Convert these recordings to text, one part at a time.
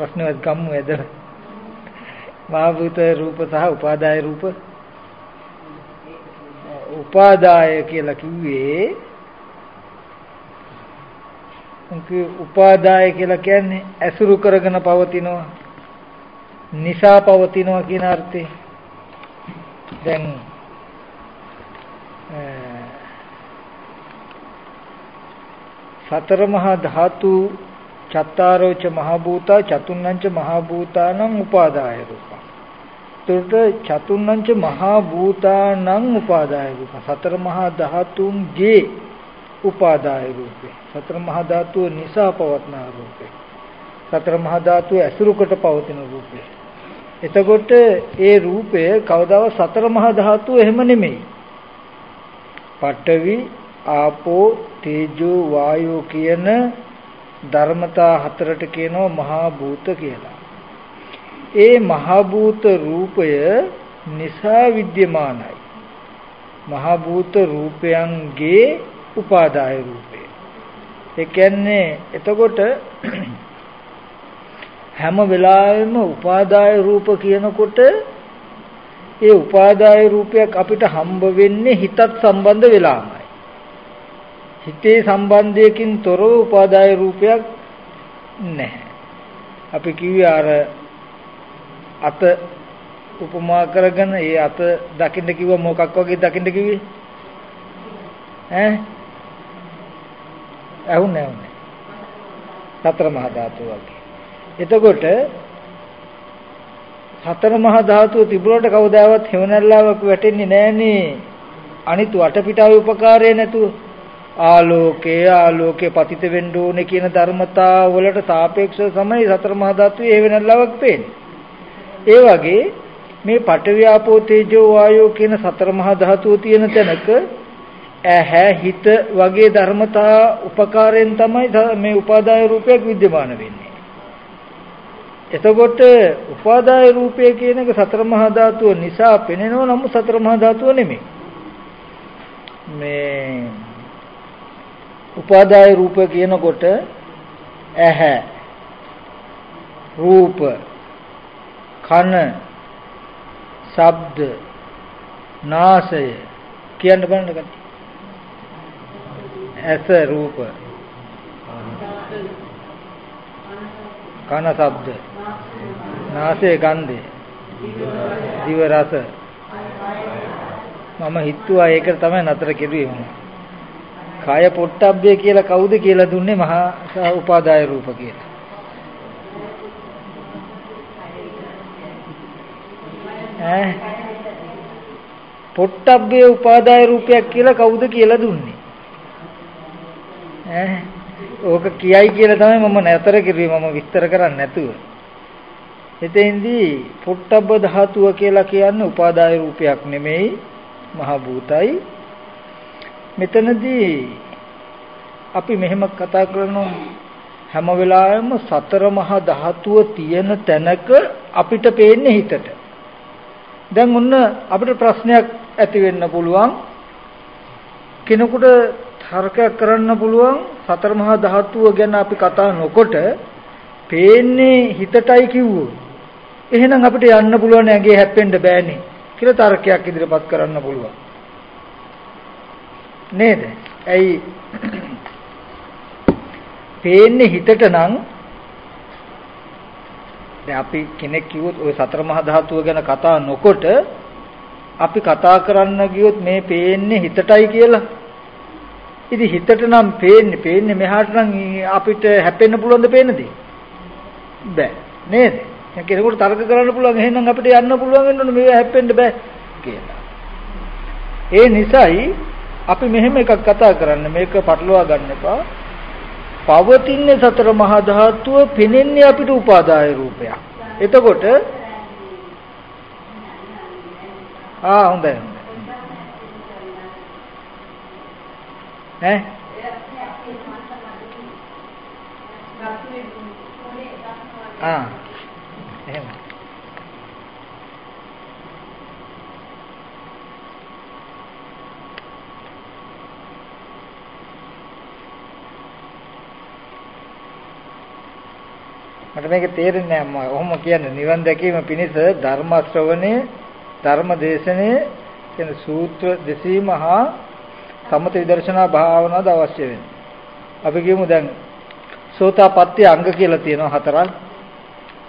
ප්‍රශ්නවත් ගම්මු ඇදලා. මහා භූත රූප සහ උපාදාය රූප. උපාදාය කියලා කිව්වේ උන්ගේ උපාදාය කියලා කියන්නේ ඇසුරු කරගෙන පවතිනවා. නිසා පවතිනවා කියන අර්ථේ දැන් සතර මහා ධාතු චත්තාරෝච මහ භූතා චතුන්නංච මහ භූතානං උපාදාය රූපං. එතකොට චතුන්නංච මහ භූතානං උපාදාය රූප. සතර මහා ධාතුන්ගේ උපාදාය රූපේ. සතර මහා ධාතුව නිසා පවත්නා රූපේ. සතර මහා ධාතුව ඇසුරු කොට පවතින රූපේ. එතකොට ඒ රූපය කවදාව සතර මහා ධාතුව එහෙම නෙමෙයි. පඨවි ආපෝ තේජෝ වායෝ කියන ධර්මතා හතරට කියනවා මහා භූත කියලා. ඒ මහා භූත රූපය නිසා විද්‍යමානයි. මහා භූත රූපයන්ගේ උපාදාය රූපය. ඒ කියන්නේ එතකොට හැම වෙලාවෙම උපාදාය රූප කියනකොට ඒ උපාදාය රූපයක් අපිට හම්බ වෙන්නේ හිතත් සම්බන්ධ වෙලාමයි. හිතේ සම්බන්ධයකින් තොරව උපාදාය රූපයක් නැහැ. අපි කිව්වේ අර අත උපමා කරගෙන ඒ අත දකින්න කිව්ව මොකක් වගේ දකින්න කිව්වේ? ඈ? ඇහුන්නේ නැහැ. සතර මහා ධාතු වගේ. එතකොට සතර මහා ධාතුව තිබුණට කවදාවත් හේවණල්ලාවක් වැටෙන්නේ නැහනේ. අනිත් වටපිටාවේ උපකාරය නැතුව ආලෝකය ආලෝකේ පතිත වෙන්න ඕනේ කියන ධර්මතා වලට සාපේක්ෂව තමයි සතර මහා ධාතුවේ ඒ වෙනල්ලාවක් පේන්නේ. ඒ වගේ මේ පඨවි ආපෝ තේජෝ වායෝ කියන සතර මහා ධාතුව තියෙන තැනක ඇහැ හිත වගේ ධර්මතා උපකාරයෙන් තමයි මේ උපාදාය රූපයක් विद्यमान වෙන්නේ. එතකොට උපාදාය රූපය කියන එක සතර මහා ධාතුව නිසා පෙනෙනව නම් සතර මහා ධාතුව නෙමෙයි. මේ උපාදාය රූප කියනකොට ඇහැ රූප කන ශබ්ද නාසය කියන්න බලන්න කටි ඇස රූප කන ශබ්ද නාසය ගන්ධය දිව රස. මම හිතුවා ඒකට තමයි නතර කෙරුවේ මම කය පොට්ටබ්බේ කියලා කවුද කියලා දුන්නේ මහා උපාදාය රූප කියලා. ඈ පොට්ටබ්බේ උපාදාය රූපයක් කියලා කවුද කියලා දුන්නේ? ඈ ඕක කියයි කියලා තමයි මම නැතර කිරුවේ මම විස්තර කරන්නේ නැතුව. එතෙන්දී පොට්ටබ්බ ධාතුව කියලා කියන්නේ උපාදාය රූපයක් නෙමෙයි මහ භූතයි මෙතනදී අපි මෙහෙම කතා කරනවා හැම වෙලාවෙම සතර මහා ධාතුව තියෙන තැනක අපිට පේන්නේ හිතට. දැන් ඔන්න අපිට ප්‍රශ්නයක් ඇති වෙන්න පුළුවන්. කෙනෙකුට තර්කයක් කරන්න පුළුවන් සතර මහා ධාතුව ගැන අපි කතා නොකොට පේන්නේ හිතටයි කිව්වොත්. එහෙනම් අපිට යන්න පුළුවන් ඇඟේ හැප්පෙන්න බෑනේ කියලා තර්කයක් ඉදිරිපත් කරන්න පුළුවන්. නේද? ඇයි පේන්නේ හිතට නම් දැන් අපි කෙනෙක් කිව්වොත් ওই සතර මහා ධාතුව ගැන කතා නොකොට අපි කතා කරන්න ගියොත් මේ පේන්නේ හිතටයි කියලා. ඉතින් හිතට නම් පේන්නේ පේන්නේ මෙහාට නම් අපිට හැපෙන්න පුළුවන්ද පේන්නද? බෑ නේද? දැන් කෙනෙකුට තර්ක කරන්න පුළුවන් එහෙනම් අපිට යන්න පුළුවන් වෙනවනේ මේ හැප්පෙන්න බෑ කියලා. ඒ නිසායි අපි මෙහෙම එකක් කතා කරන්න මේක පටලවා ගන්න එපා. පවතින්නේ සතර මහා ධාතුව පෙනෙන්නේ අපිට උපාදාය රූපයක්. එතකොට ආ හොඳයි. ඈ ආ එහෙම මට මේක තේරෙන්නේ නැහැ මම ඔහොම කියන්නේ නිවන් දැකීම පිණිස ධර්ම ශ්‍රවණය ධර්ම දේශනය කියන සූත්‍ර දෙසීම හා සමත විදර්ශනා භාවනාවද අවශ්‍ය වෙන්නේ. අපි කියමු දැන් සෝතාපට්ටි අංග කියලා තියෙනවා හතරක්.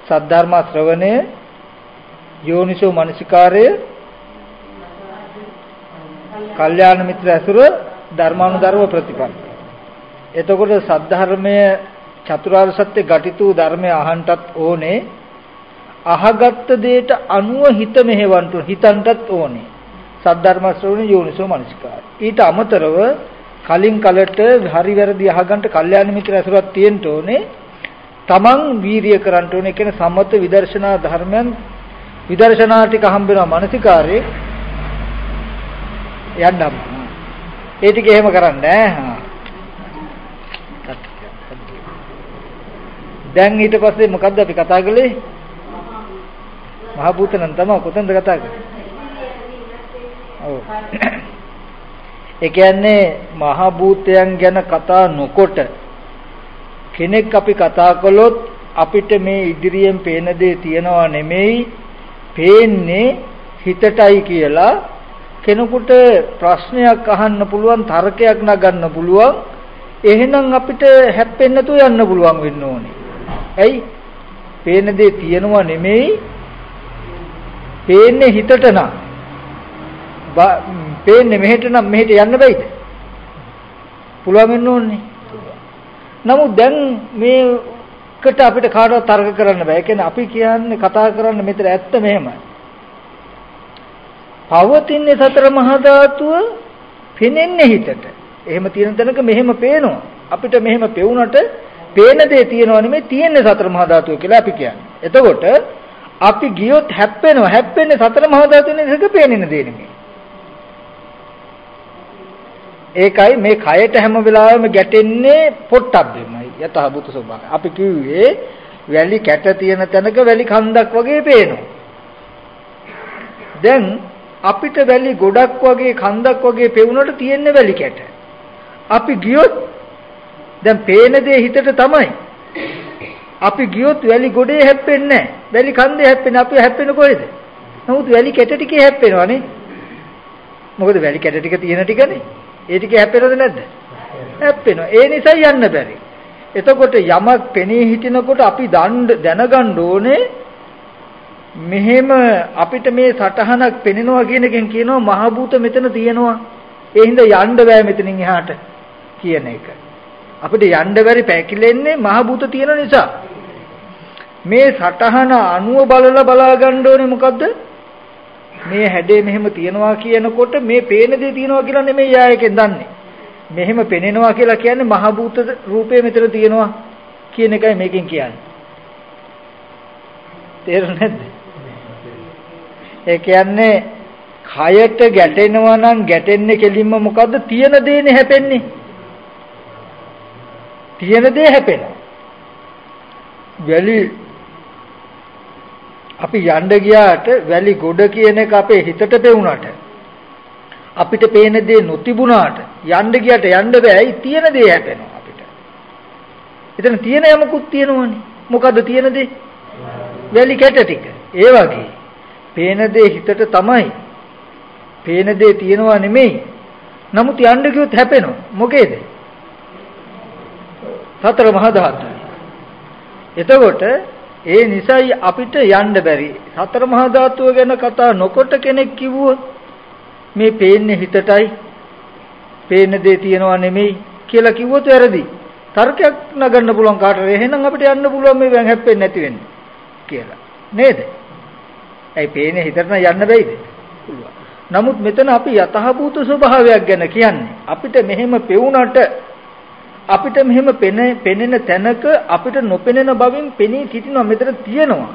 සද්ධර්ම ශ්‍රවණය, යෝනිසෝ මනසිකාරය, කල්යාණ මිත්‍ර ඇසුර, ධර්මානුධර්ම ප්‍රතිපන්න. එතකොට සද්ධර්මය චතුරාර්ය සත්‍ය ගටිතු ධර්මය අහන්නටත් ඕනේ. අහගත්ත දෙයට අනුව හිත මෙහෙවන්ට හිතන්ටත් ඕනේ. සද්ධර්ම ශ්‍රවණ යෝනිසෝ මනසිකාරය. ඊට අමතරව කලින් කලට හරි වැරදි අහගන්න කල්යාණ මිත්‍ර ඇසුරක් තියෙන්න ඕනේ. තමන් වීරිය කරන්න ඕනේ කියන සම්මත විදර්ශනා ධර්මයන් විදර්ශනා ටික හම්බ වෙනවා මානසිකාරේ යන්නම්. ඒ ටික එහෙම කරන්නේ දැන් ඊට පස්සේ මොකද්ද අපි කතා කළේ? මහ භූතනම් තමයි කොතනද කතා කරන්නේ? ඔව්. ඒ කියන්නේ මහ භූතයන් ගැන කතා නොකොට කෙනෙක් අපි කතා කළොත් අපිට මේ ඉදිරියෙන් පේන දේ තියනවා නෙමෙයි පේන්නේ හිතටයි කියලා කෙනෙකුට ප්‍රශ්නයක් අහන්න පුළුවන් තර්කයක් නගන්න පුළුවන් එහෙනම් අපිට හැප්පෙන්න තු යන්න පුළුවන් වෙන්න ඕනේ. ඇයි? පේන දේ තියනවා නෙමෙයි පේන්නේ හිතට නම් පේන්නේ මෙහෙට නම් මෙහෙට යන්න බෑද? පුළුවන් වෙන්න ඕනේ. නමුත් දැන් මේකට අපිට කාටවත් තර්ක කරන්න බෑ. ඒ කියන්නේ අපි කියන්නේ කතා කරන්න මෙතන ඇත්ත මෙහෙමයි. පවතින්නේ සතර මහා ධාතුව පෙනෙන්නේ හිතට. එහෙම තියෙන තැනක මෙහෙම පේනවා. අපිට මෙහෙම පෙවුනට පේන දේ තියෙනවා නෙමෙයි තියෙන්නේ සතර මහා ධාතුව කියලා අපි කියන්නේ. එතකොට අපි ගියොත් හැප්පෙනවා. හැප්පෙන්නේ සතර මහා ධාතුවේ නේද පේන්නේ දේ නෙමෙයි. ඒකයි මේ කයට හැම වෙලාවෙම ගැටෙන්නේ පොට්ටබ්බෙමයි යතහබුත ස්වභාවය. අපි කිව්වේ වැලි කැට තියෙන තැනක වැලි කන්දක් වගේ පේනවා. දැන් අපිට වැලි ගොඩක් වගේ කන්දක් වගේ පෙවුනට තියෙන්නේ වැලි කැට. අපි ගියොත් දැන් පේන දේ හිතට තමයි. අපි ගියොත් වැලි ගොඩේ හැප්පෙන්නේ නැහැ. වැලි කන්දේ හැප්පෙන්නේ අපි හැප්පෙන්නේ කොහෙද? නමුත් වැලි කැට ටිකේ හැප්පෙනවනේ. මොකද වැලි කැට ටික තියෙන ටිකනේ. ඒ ටික හැප්පෙනවද නැද්ද? හැප්පෙනවා. ඒ නිසා යන්න බැරි. එතකොට යමක් පෙනී හිටිනකොට අපි දැනගන්න ඕනේ මෙහෙම අපිට මේ සටහනක් පෙනෙනවා කියන එකෙන් කියනවා මහ භූත මෙතන තියෙනවා. ඒ හින්දා යන්න බෑ මෙතනින් එහාට කියන එක. අපිට යන්න බැරි පැකිලෙන්නේ මහ භූත තියෙන නිසා. මේ සටහන අණුව බලලා බලා ගන්න ඕනේ මොකද්ද? මේ හැඩේ මෙහෙම තියනවා කියනකොට මේ පේන දේ තියනවා කියලා නෙමෙයි යායකෙන් දන්නේ. මෙහෙම පෙනෙනවා කියලා කියන්නේ මහ භූත රූපේ මෙතන තියනවා කියන එකයි මේකෙන් කියන්නේ. තේරුණේ නැද්ද? ඒ කියන්නේ කයට ගැටෙනවා නම් ගැටෙන්නේ කෙලින්ම මොකද්ද? තියෙන දේනේ හැපෙන්නේ. තියෙන දේ හැපෙනවා. වැලි අපි යන්න ගියාට වැලි ගොඩ කියන එක අපේ හිතට පෙවුනට අපිට පේන දේ නොතිබුණාට යන්න ගියට යන්න බෑයි තියෙන දේ හැපෙනවා අපිට. එතන තියෙන යමකුත් තියෙනවනේ. මොකද්ද තියෙන දේ? වැලි කැට ටික. ඒ වගේ පේන දේ හිතට තමයි. පේන දේ තියෙනවා නෙමෙයි. නමුත් යන්න ගියොත් හැපෙනවා. මොකේද? සතර මහා ධාතු. එතකොට ඒ නිසයි අපිට යන්න බැරි. සතර මහා ධාතුව ගැන කතා නොකොට කෙනෙක් කිව්වොත් මේ පේන්නේ හිතටයි. පේන දේ තියනවා නෙමෙයි කියලා කිව්වොත් වැරදි. තර්කයක් නගන්න පුළුවන් කාටද? එහෙනම් අපිට යන්න පුළුවන් මේ වැන් හැප්පෙන්නේ නැති වෙන්නේ කියලා. නේද? ඇයි පේන්නේ හිතට යන්න බැයිද? පුළුවන්. නමුත් මෙතන අපි යතහභූත ස්වභාවයක් ගැන කියන්නේ. අපිට මෙහෙම පෙවුනට අපිට මෙහෙම පෙනෙන තැනක අපිට නොපෙනෙන බවින් පෙනී සිටිනවා මෙතන තියෙනවා.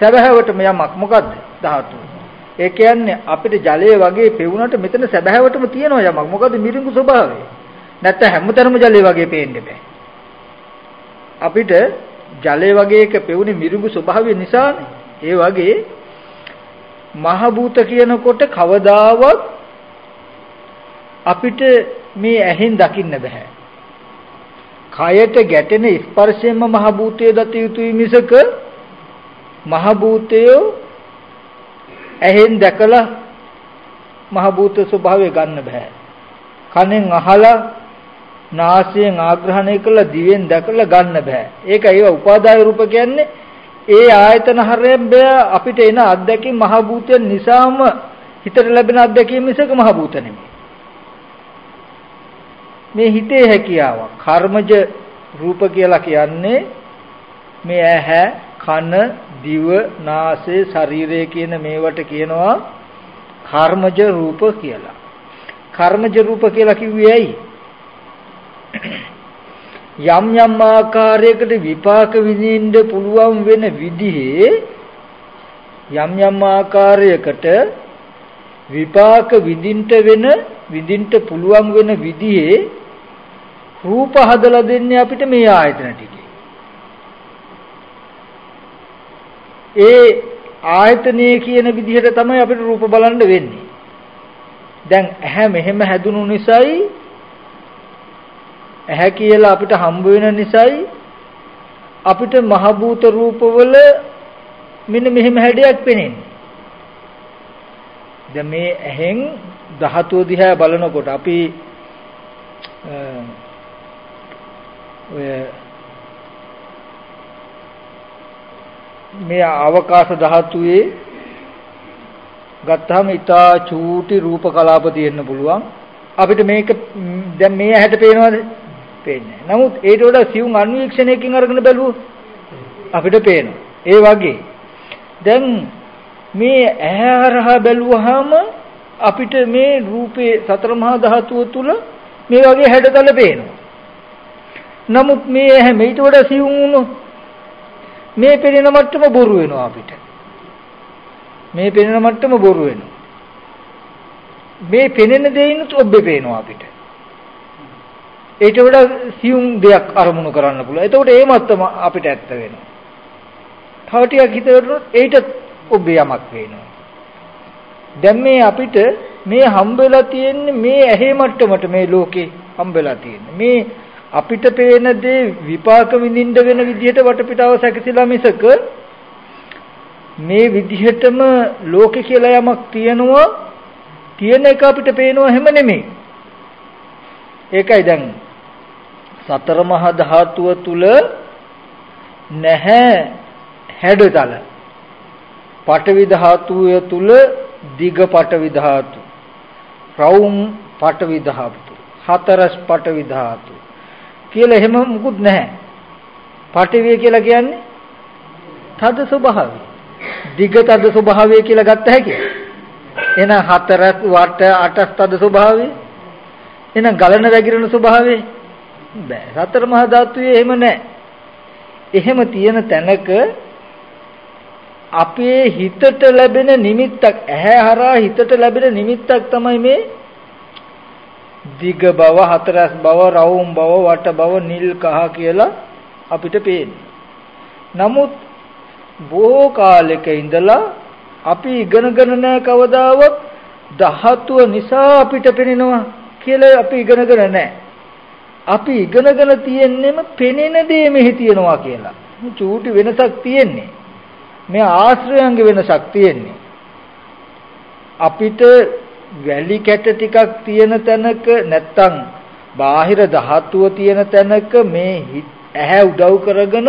සැබෑවටම යමක් මොකද්ද? ධාතු. ඒ කියන්නේ අපිට ජලය වගේ පෙවුනට මෙතන සැබෑවටම තියෙනවා යමක්. මොකද්ද මිරිඟු ස්වභාවය? නැත්නම් හැමතැනම ජලය වගේ පේන්න බෑ. අපිට ජලය වගේ එක පෙවුනේ මිරිඟු ස්වභාවය නිසානේ. ඒ වගේ මහ භූත කියනකොට කවදාවත් අපිට මේ ඇහෙන් දකින්න බෑ. කයට ගැටෙන ස්පර්ශයෙන්ම මහ භූතය දත යුතුයි මිසක මහ භූතය ඇහෙන් දැකලා මහ භූත ස්වභාවය ගන්න බෑ. කනෙන් අහලා නාසයෙන් ආග්‍රහණය කළා දිවෙන් දැකලා ගන්න බෑ. ඒක ඒව උපාදාය රූප කියන්නේ ඒ ආයතන හරයෙන් බෑ අපිට එන අත්දැකීම් මහ භූතයන් නිසාම හිතට ලැබෙන අත්දැකීම් මිසක මහ භූත නෙමෙයි. මේ හිතේ හැකියාව කර්මජ රූප කියලා කියන්නේ මේ ඇහැ කන දිව නාසය ශරීරය කියන මේවට කියනවා කර්මජ රූප කියලා. කර්මජ රූප කියලා කිව්වේ ඇයි? යම් යම් ආකාරයකට විපාක විඳින්න පුළුවන් වෙන විදිහේ යම් යම් ආකාරයකට විපාක විඳින්න වෙන විඳින්න පුළුවන් වෙන විදිහේ රූප හදලා දෙන්නේ අපිට මේ ආයතන ටිකේ. ඒ ආයතනයේ කියන විදිහට තමයි අපිට රූප බලන්න වෙන්නේ. දැන් ඇහැ මෙහෙම හැදුණු නිසායි ඇහැ කියලා අපිට හම්බ වෙන නිසායි අපිට මහ භූත රූපවල මෙන්න මෙහෙම හැඩයක් පෙනෙන්නේ. දැන් මේ ඇහෙන් ධාතුව දිහා බලනකොට අපි ඔය මේ අවකාශ ධාතුවේ ගත්තාම ඊටා චූටි රූප කලාප තියෙන්න පුළුවන්. අපිට මේක දැන් මේ ඇහැට පේනවද? පේන්නේ නමුත් ඒට වඩා සියුම් අන්වීක්ෂණයකින් අරගෙන බැලුවොත් අපිට පේනවා. ඒ වගේ. දැන් මේ ඇහැ හරහා බැලුවාම අපිට මේ රූපේ සතර මහා ධාතුව තුල මේ වගේ හැඩතල පේනවා. නමුත් මේ ඇහැ මේට වඩා සියුම් වුණොත් මේ පෙනෙන මට්ටම බොරු වෙනවා අපිට. මේ පෙනෙන මට්ටම බොරු වෙනවා. මේ පෙනෙන දෙයිනුත් ඔබ්බේ පේනවා අපිට. ඊට වඩා සියුම් දෙයක් අරමුණු කරන්න පුළුවන්. එතකොට ඒ මත්තම අපිට ඇත්ත වෙනවා. තව ටිකක් හිතවලුනොත් ඒට ඔබ්බේ යමක් වෙනවා. දැන් මේ අපිට මේ හම්බෙලා තියෙන්නේ මේ ඇහි මට්ටමට මේ ලෝකේ හම්බෙලා තියෙන්නේ. මේ අපිට පේන දේ විපාක විඳින්න වෙන විදිහට වටපිටාව සැකසিলা මිසක මේ විදිහටම ලෝකෙ කියලා යමක් තියෙනවා තියෙන එක අපිට පේනවා හැම නෙමෙයි. ඒකයි දැන් සතර මහා ධාතුව තුල නැහැ හැඩතල. පඨවි ධාතුව තුල දිග පඨවි ධාතු. රවුම් පඨවි ධාතු. හතරස් පඨවි ධාතු. කියලා එහෙම මුකුත් නැහැ. පටිවිය කියලා කියන්නේ තද ස්වභාවය. දිග තද ස්වභාවය කියලා ගත්ත හැකි. එහෙනම් හතරක් වට අටස් තද ස්වභාවය. එහෙනම් ගලන වැగిරෙන ස්වභාවය බෑ. සතර මහා ධාතුවේ එහෙම නැහැ. එහෙම තියෙන තැනක අපේ හිතට ලැබෙන නිමිත්තක් ඇහැ හරහා හිතට ලැබෙන නිමිත්තක් තමයි මේ දිග බව හතරස් බව රවුම් බව වට බව නිල් කහ කියලා අපිට පේන්නේ. නමුත් බොහෝ කාලෙක ඉඳලා අපි ඉගෙනගෙන නැහැ කවදාවත් ධාතුව නිසා අපිට පෙනෙනවා කියලා අපි ඉගෙනගෙන නැහැ. අපි ඉගෙනගෙන තියෙන්නේම පෙනෙන දේ මෙහි තියෙනවා කියලා. චූටි වෙනසක් තියෙන්නේ. මේ ආශ්‍රයයන්ගේ වෙනසක් තියෙන්නේ. අපිට වැලි කැට ටිකක් තියෙන තැනක නැත්තම් බාහිර ධාතුව තියෙන තැනක මේ ඇහැ උදව් කරගෙන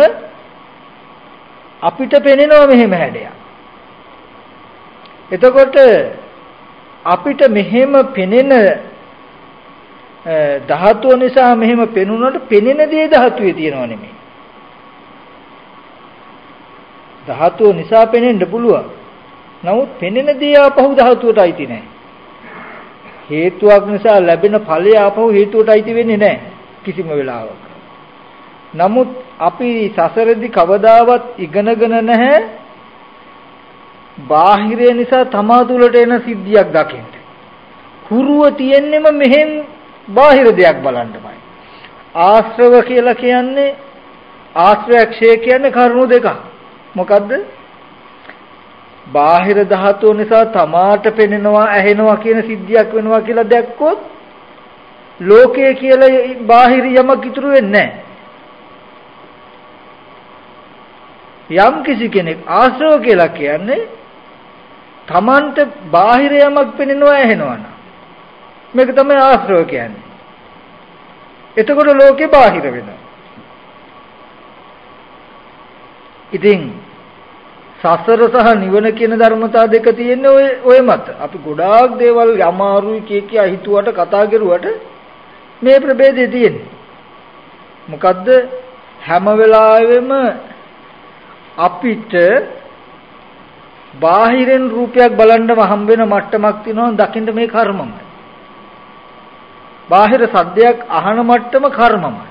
අපිට පෙනෙනවා මෙහෙම හැඩයක්. එතකොට අපිට මෙහෙම පෙනෙන ධාතුව නිසා මෙහෙම පෙනුනොට පෙනෙන දේ ධාතුවේ තියෙනව නෙමෙයි. ධාතුව නිසා පෙනෙන්න පුළුවන්. නමුත් පෙනෙන දේ ආපහු ධාතුවට අයිති නැහැ. හේතුවක් නිසා ලැබෙන ඵලය ආපහු හේතුවට අයිති වෙන්නේ නැහැ කිසිම වෙලාවක. නමුත් අපි සසරෙදි කවදාවත් ඉගෙනගෙන නැහැ බාහිරය නිසා තමා තුළට එන සිද්ධියක් දකින්න. හුරුව තියෙන්නෙම මෙහෙන් බාහිර දෙයක් බලන්නමයි. ආශ්‍රව කියලා කියන්නේ ආශ්‍රයක්ෂය කියන්නේ කරුණු දෙකක්. මොකද්ද? බාහිර ධාතුව නිසා තමාට පෙනෙනවා ඇහෙනවා කියන සිද්ධියක් වෙනවා කියලා දැක්කොත් ලෝකය කියලා බාහිර යමක් ඉතුරු වෙන්නේ යම් කිසි කෙනෙක් ආශ්‍රව කියලා කියන්නේ තමන්ට බාහිර යමක් පෙනෙනවා ඇහෙනවා මේක තමයි ආශ්‍රව කියන්නේ. එතකොට ලෝකේ බාහිර වෙනවා. ඉතින් සසර සහ නිවන කියන ධර්මතා දෙක තියෙන්නේ ඔය ඔය මත. අපි ගොඩාක් දේවල් අමාරුයි කිය කිය හිතුවට කතා කරුවට මේ ප්‍රභේදය තියෙන්නේ. මොකද්ද හැම වෙලාවෙම අපිට බාහිරෙන් රූපයක් බලන්නම හම්බ වෙන මට්ටමක් තියෙනවා දකින්න මේ කර්මමයි. බාහිර සද්දයක් අහන මට්ටම කර්මමයි.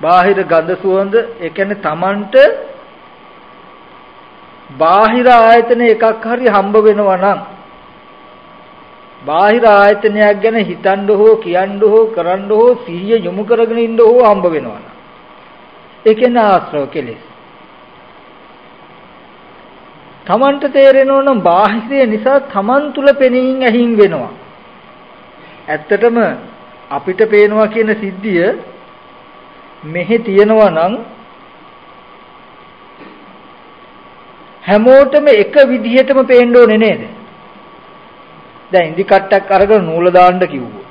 බාහිර ගඳ සුවඳ ඒ කියන්නේ Tamanට බාහිර ආයතන එකක් හරි හම්බ වෙනවා නම් බාහිර ආයතනයක් ගැන හිතන්න හෝ කියන්න හෝ කරන්න හෝ සිහිය යොමු කරගෙන ඉන්න හෝ හම්බ වෙනවා නම් ඒ කියන්නේ ආශ්‍රව කෙලෙස්. Tamanට තේරෙනවා නම් බාහිරය නිසා Taman තුල පෙනීම ඇහිං වෙනවා. ඇත්තටම අපිට පේනවා කියන සිද්ධිය මෙහි තියෙනවා නම් හැමෝටම එක විදිහටම පේන්න ඕනේ නේද? දැන් ඉදි කට්ටක් අරගෙන නූල දාන්න කිව්වොත්.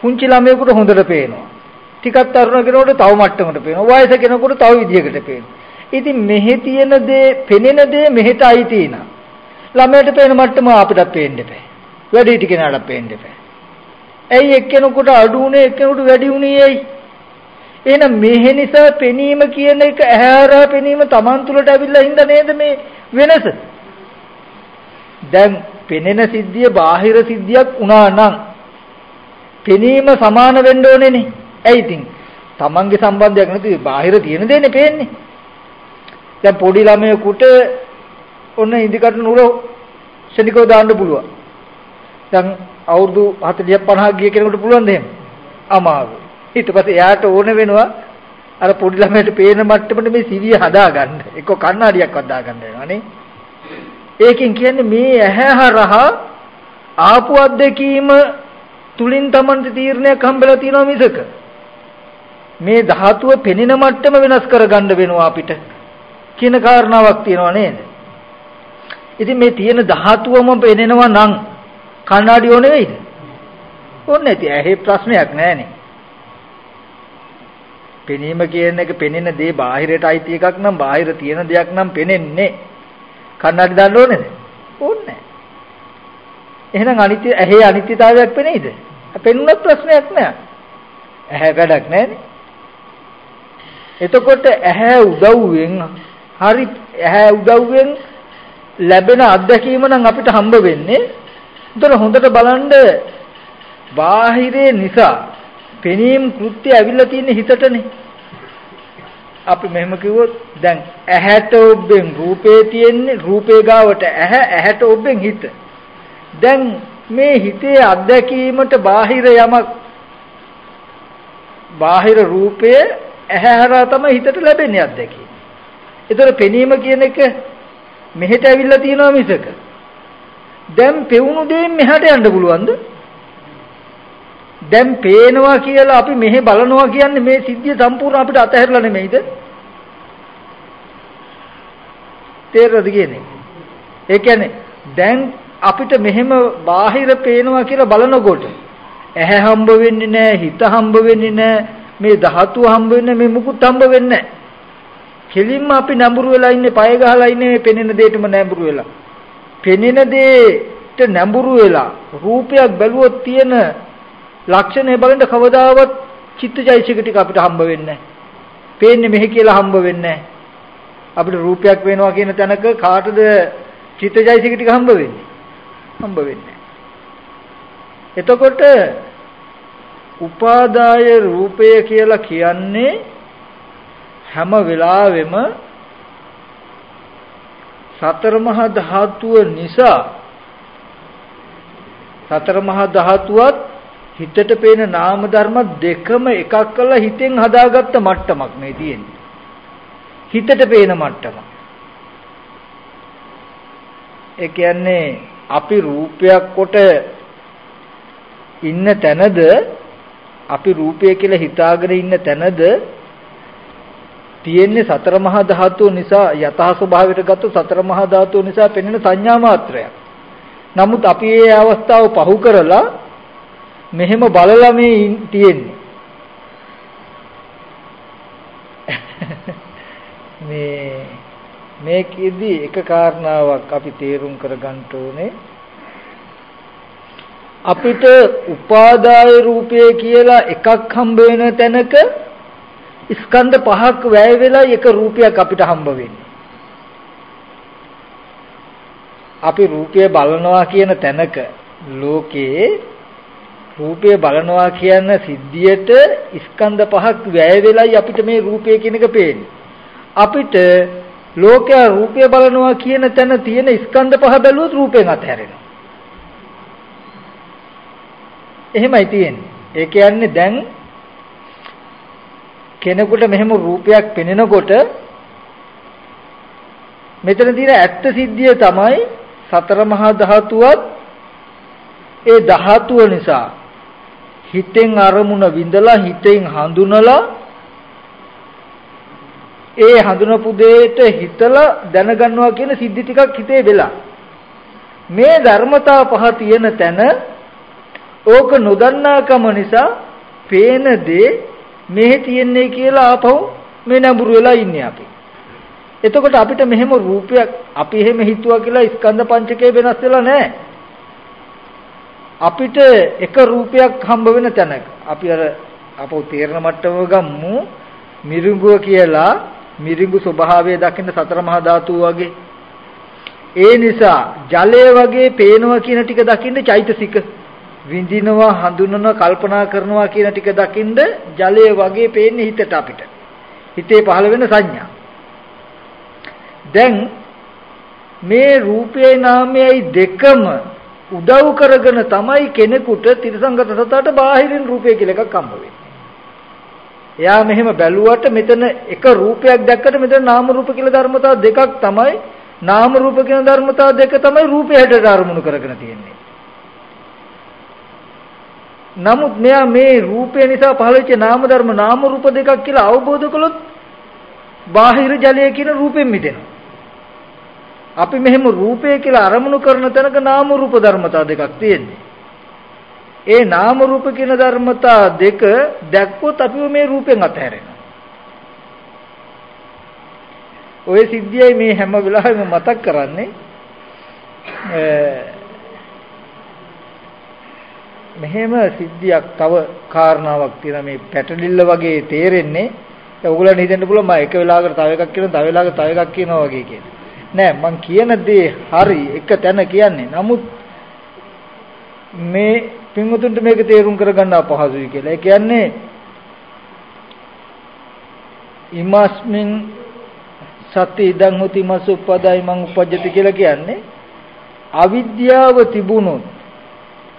පුංචි ළමයෙකුට හොඳට පේනවා. ටිකක් තරුණ කෙනෙකුට තව මට්ටමකට පේනවා. වයස කෙනෙකුට තව විදිහකට පේනවා. ඉතින් මෙහි තියෙන දේ, පෙනෙන දේ මෙහෙට අයිති නා. ළමයට පේන මට්ටම අපිටත් පේන්න එපා. වැඩි හිටි කෙනාට පේන්න එපා. ඇයි එක්කෙනෙකුට අඩු උනේ එක්කෙනෙකුට වැඩි උනේ ඇයි? එහෙනම් මෙහෙ නිසා පෙනීම කියන එක ඇහැරා පෙනීම Taman තුලට ඇවිල්ලා හින්දා නේද මේ වෙනස? දැන් පෙනෙන සිද්ධිය බාහිර සිද්ධියක් වුණා නම් පෙනීම සමාන වෙන්න ඕනේනේ. ඇයි ඉතින්? Tamanගේ සම්බන්ධයක් නැති බාහිර තියෙන දෙන්නේ පේන්නේ. දැන් පොඩි ළමයෙකුට ඔන්න ඉදිකට නුර ශනිකව දාන්න පුළුවන්. දැන් අවුරුදු 40 50 ගිය කෙනෙකුට පුළුවන් දෙහෙම. අමාරු. ඊට පස්සේ එයාට ඕන වෙනවා අර පොඩි ළමයට පේන මට්ටමට මේ සිවිය හදාගන්න. එක්ක කණ්ණාඩියක් හදාගන්න වෙනවා නේ. ඒකෙන් කියන්නේ මේ ඇහැ හරහා ආපු අත්දැකීම තුලින් Tamante තීරණයක් හම්බෙලා තියෙනවා මිසක මේ ධාතුව පෙනෙන මට්ටම වෙනස් කරගන්න වෙනවා අපිට කියන කාරණාවක් තියෙනවා නේද? ඉතින් මේ තියෙන ධාතුවම පෙනෙනවා නම් කණ්ණාඩි ඕනේ වෙයිද? ඕනේ නැති. ඇහි ප්‍රශ්නයක් නැහැනේ. පෙනීම කියන එක පෙනෙන දේ බාහිරට අයිති එකක් නම් බාහිර තියෙන දෙයක් නම් පෙනෙන්නේ. කණ්ණාඩි දාන්න ඕනේද? ඕනේ එහෙනම් අනිත්‍ය ඇහි අනිත්‍යතාවයක් පෙනෙයිද? පෙනුනත් ප්‍රශ්නයක් නෑ. ඇහැ වැඩක් නෑනේ. එතකොට ඇහැ උදව්වෙන් හරි ඇහැ උදව්වෙන් ලැබෙන අත්දැකීම නම් අපිට හම්බ වෙන්නේ. උතන හොඳට බලන්න බාහිරේ නිසා පෙනීම් කෘත්‍ය ඇවිල්ලා තියෙන හිතටනේ. අපි මෙහෙම කිව්වොත් දැන් ඇහැට ඔබෙන් රූපේ තියෙන්නේ රූපේ ගාවට ඇහැ ඇහැට ඔබෙන් හිත. දැන් මේ හිතේ අත්දැකීමට බාහිර යමක් බාහිර රූපය ඇහැ හරහා තමයි හිතට ලැබෙන්නේ අත්දැකීම. ඒතර පෙනීම කියන එක මෙහෙට ඇවිල්ලා තියෙනවා මිසක දැන් පෙවුණු දෙයින් මෙහාට යන්න පුළුවන්ද? දැන් පේනවා කියලා අපි මෙහෙ බලනවා කියන්නේ මේ සිද්ධිය සම්පූර්ණ අපිට අතහැරලා නෙමෙයිද? තේරෙද කියන්නේ? ඒ කියන්නේ දැන් අපිට මෙහෙම බාහිර පේනවා කියලා බලනකොට ඇහැ හම්බ වෙන්නේ නැහැ, හිත හම්බ වෙන්නේ නැහැ, මේ ධාතුව හම්බ වෙන්නේ මේ මුකුත් හම්බ වෙන්නේ නැහැ. කෙලින්ම අපි නැඹුරු වෙලා ඉන්නේ, පය ගහලා ඉන්නේ මේ පෙනෙන දෙයටම නැඹුරු වෙලා. පෙනෙන දෙයට නැඹුරු වෙලා රූපයක් බැලුවොත් තියෙන ලක්ෂණය බලන්න කවදාවත් චිත්තජයසික ටික අපිට හම්බ වෙන්නේ නැහැ. පේන්නේ මෙහි කියලා හම්බ වෙන්නේ නැහැ. අපිට රූපයක් වෙනවා කියන තැනක කාටද චිත්තජයසික ටික හම්බ වෙන්නේ? හම්බ වෙන්නේ එතකොට උපාදාය රූපය කියලා කියන්නේ හැම වෙලාවෙම සතර මහා ධාතුව නිසා සතර මහා ධාතුවත් හිතට පේන නාම ධර්ම දෙකම එකක් කරලා හිතෙන් හදාගත්ත මට්ටමක් මේ තියෙන්නේ. හිතට පේන මට්ටම. ඒ කියන්නේ අපි රූපයක් කොට ඉන්න තැනද අපි රූපය කියලා හිතාගෙන ඉන්න තැනද තියෙන්නේ සතර මහා ධාතුව නිසා යථා ස්වභාවයට ගත්ත සතර මහා ධාතුව නිසා පෙනෙන සංඥා මාත්‍රයක්. නමුත් අපි මේ අවස්ථාව පහු කරලා මෙහෙම බලලා මේ තියෙන්නේ. මේ මේකෙදි එක කාරණාවක් අපි තේරුම් කරගන්න ඕනේ අපිට උපාදාය රූපය කියලා එකක් හම්බ වෙන තැනක ස්කන්ධ පහක් වැය වෙලා එක රූපයක් අපිට හම්බ වෙන්නේ. අපි රූපය බලනවා කියන තැනක ලෝකේ රූපය බලනවා කියන සිද්ධියට ස්කන්ධ පහක් වැය වෙලයි අපිට මේ රූපය කියන එක පේන්නේ. අපිට ලෝකයා රූපය බලනවා කියන තැන තියෙන ස්කන්ධ පහ බැලුවොත් රූපෙන් අතහැරෙනවා. එහෙමයි තියෙන්නේ. ඒ කියන්නේ දැන් කෙනෙකුට මෙහෙම රූපයක් පෙනෙනකොට මෙතන තියෙන ඇත්ත සිද්ධිය තමයි සතර මහා ධාතුවත් ඒ ධාතුව නිසා හිතෙන් අරමුණ විඳලා හිතෙන් හඳුනලා ඒ හඳුනපු දෙයට හිතලා දැනගන්නවා කියන සිද්ධි ටිකක් හිතේ වෙලා මේ ධර්මතා පහ තියෙන තැන ඕක නොදන්නාකම නිසා පේන දේ මෙහෙ තියෙන්නේ කියලා ආපහු මේ නඹුරු වෙලා ඉන්නේ අපි. එතකොට අපිට මෙහෙම රූපයක් අපි එහෙම හිතුවා කියලා ස්කන්ධ පංචකය වෙනස් වෙලා නැහැ. අපිට එක රූපයක් හම්බ වෙන තැනක අපි අර අපෝ තේරණ මට්ටම ගම්මු මිරිඟුව කියලා මිරිඟු ස්වභාවය දකින්න සතර මහා ධාතු වගේ ඒ නිසා ජලය වගේ පේනවා කියන ටික දකින්න චෛතසික විඳිනවා හඳුනනවා කල්පනා කරනවා කියන ටික දකින්ද ජලය වගේ පේන්නේ හිතට අපිට. හිතේ පහළ වෙන සංඥා. දැන් මේ රූපේ නාමයයි දෙකම උදව් කරගෙන තමයි කෙනෙකුට තිරසංගත සතට බාහිරින් රූපය කියලා එකක් හම්බ වෙන්නේ. එයා මෙහෙම බැලුවට මෙතන එක රූපයක් දැක්කට මෙතන නාම රූප කියලා ධර්මතාව දෙකක් තමයි නාම රූප කියන ධර්මතාව දෙක තමයි රූපය හැඩට අරමුණු කරගෙන තියෙන්නේ. නමුත් මෙයා මේ රූපය නිසා පහළ වෙච්ච නාම ධර්ම නාම රූප දෙකක් කියලා අවබෝධ කළොත් බාහිර ජලය කියන රූපෙන් මිදෙනවා. අපි මෙහෙම රූපය කියලා අරමුණු කරන තැනක නාම රූප ධර්මතා දෙකක් තියෙන්නේ. ඒ නාම රූප කියන ධර්මතා දෙක දැක්කොත් අපිව මේ රූපෙන් අතහැරෙනවා. ওই සිද්ධියයි මේ හැම වෙලාවෙම මතක් කරන්නේ මෙහෙම සිද්ධියක් තව කාරණාවක් තියෙනවා මේ පැටලිල්ල වගේ තේරෙන්නේ ඔයගොල්ලන් හිතෙන්න පුළුවන් මම එක වෙලාවකට තව එකක් කියනවා තව වෙලාවකට තව එකක් කියනවා වගේ කියලා. නෑ මං කියන දේ හරි එක තැන කියන්නේ. නමුත් මේ පින්වතුන්ට මේක තේරුම් කරගන්න අපහසුයි කියලා. ඒ කියන්නේ ඉමස්මින් සති ඉදං හොති මස් උපදයි මං උපජ්ජති කියලා කියන්නේ අවිද්‍යාව තිබුණොත්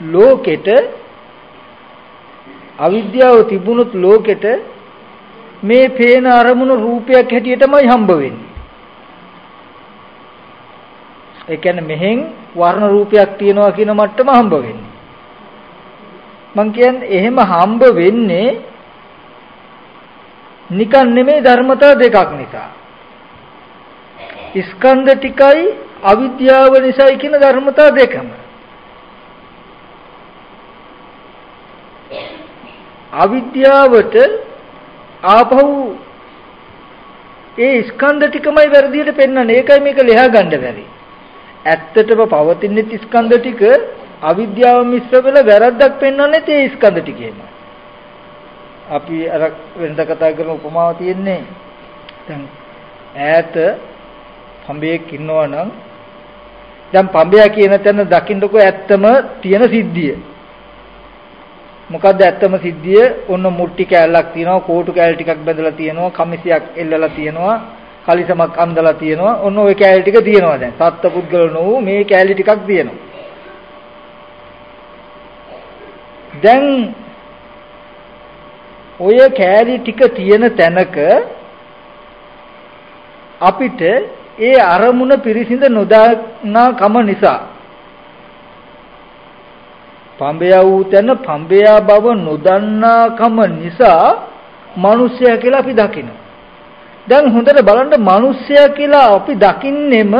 ලෝකෙට අවිද්‍යාව තිබුණොත් ලෝකෙට මේ පේන අරමුණු රූපයක් හැටියටමයි හම්බ වෙන්නේ. ඒ කියන්නේ මෙහෙන් වර්ණ රූපයක් තියෙනවා කියන මට්ටම හම්බ වෙන්නේ. මං කියන්නේ එහෙම හම්බ වෙන්නේ නිකන් නෙමෙයි ධර්මතා දෙකක් නිසා. ස්කන්ධ ටිකයි අවිද්‍යාව නිසායි කියන ධර්මතා දෙකම. අවිද්‍යාවට ආපහු ඒ ස්කන්ධ ටිකමයි වැරදියට පෙන්වන්නේ. ඒකයි මේක ලියා ගන්න බැරි. ඇත්තටම පවතින ස්කන්ධ ටික අවිද්‍යාව මිශ්‍ර වෙලා වැරද්දක් පෙන්වන්නේ ඒ ස්කන්ධ ටිකේම. අපි අර වෙනද කතා කරන උපමාව තියෙන්නේ දැන් ඈත පඹයක් ඉන්නවා නම් දැන් පඹයා කියන තැන දකින්නකෝ ඇත්තම තියෙන සිද්ධිය. මොකද්ද ඇත්තම සිද්ධිය? ඔන්න මුට්ටි කෑල්ලක් තියෙනවා, කෝටු කෑල්ල ටිකක් බැඳලා තියෙනවා, කමිසයක් එල්ලලා තියෙනවා, කලිසමක් අන්දලා තියෙනවා. ඔන්න ওই කෑල්ල ටික තියෙනවා දැන්. සත්පුද්ගල නොවු මේ කෑල්ල ටිකක් තියෙනවා. දැන් ඔය කෑලි ටික තියෙන තැනක අපිට ඒ අරමුණ පිරිසිඳ නොදන්නා කම නිසා පඹයා වූ තැන පඹයා බව නොදන්නාකම නිසා මිනිසයා කියලා අපි දකිනවා. දැන් හොඳට බලන්න මිනිස්සයා කියලා අපි දකින්නෙම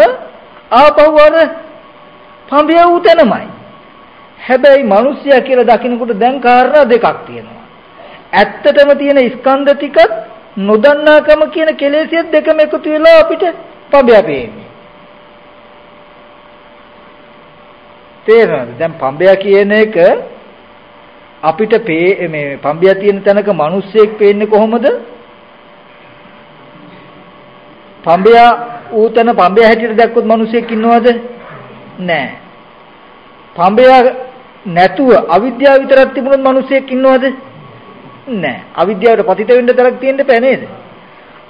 ආපහු අර පඹය උතනමයි. හැබැයි මිනිස්සයා කියලා දකින්නකොට දැන් කාරණා දෙකක් තියෙනවා. ඇත්තටම තියෙන ස්කන්ධ ටිකත් නොදන්නාකම කියන කෙලෙසියත් දෙකම එකතු වෙලා අපිට පඹය පේන්නේ. තේරෙනවද? දැන් පඹය කියන එක අපිට මේ පඹය තියෙන තැනක මිනිස්සෙක් පේන්නේ කොහොමද? පඹය ඌතන පඹය හැටියට දැක්කොත් මිනිසෙක් ඉන්නවද? නෑ. පඹය නැතුව අවිද්‍යාව විතරක් තිබුණොත් මිනිසෙක් ඉන්නවද? නෑ. අවිද්‍යාවට පතිත වෙන්න තරක් තියෙන්න බෑ නේද?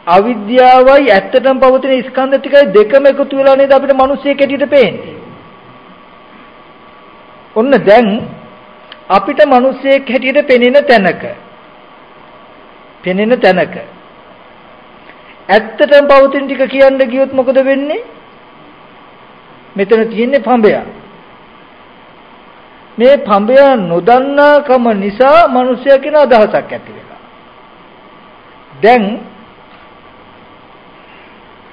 අවිද්‍යාවයි ඇත්තටම පවතින ස්කන්ධ ටිකයි දෙකම එකතු වෙලා නේද අපිට මිනිසෙක් හැටියට පේන්නේ. ඔන්න දැන් අපිට මිනිසෙක් හැටියට පෙනෙන තැනක පෙනෙන තැනක ඇත්තටම පවතින ටික කියන්න ගියොත් මොකද වෙන්නේ? මෙතන තියෙන්නේ පඹය. මේ පඹය නොදන්නාකම නිසා මිනිසයා කියන අදහසක් ඇති වෙලා. දැන්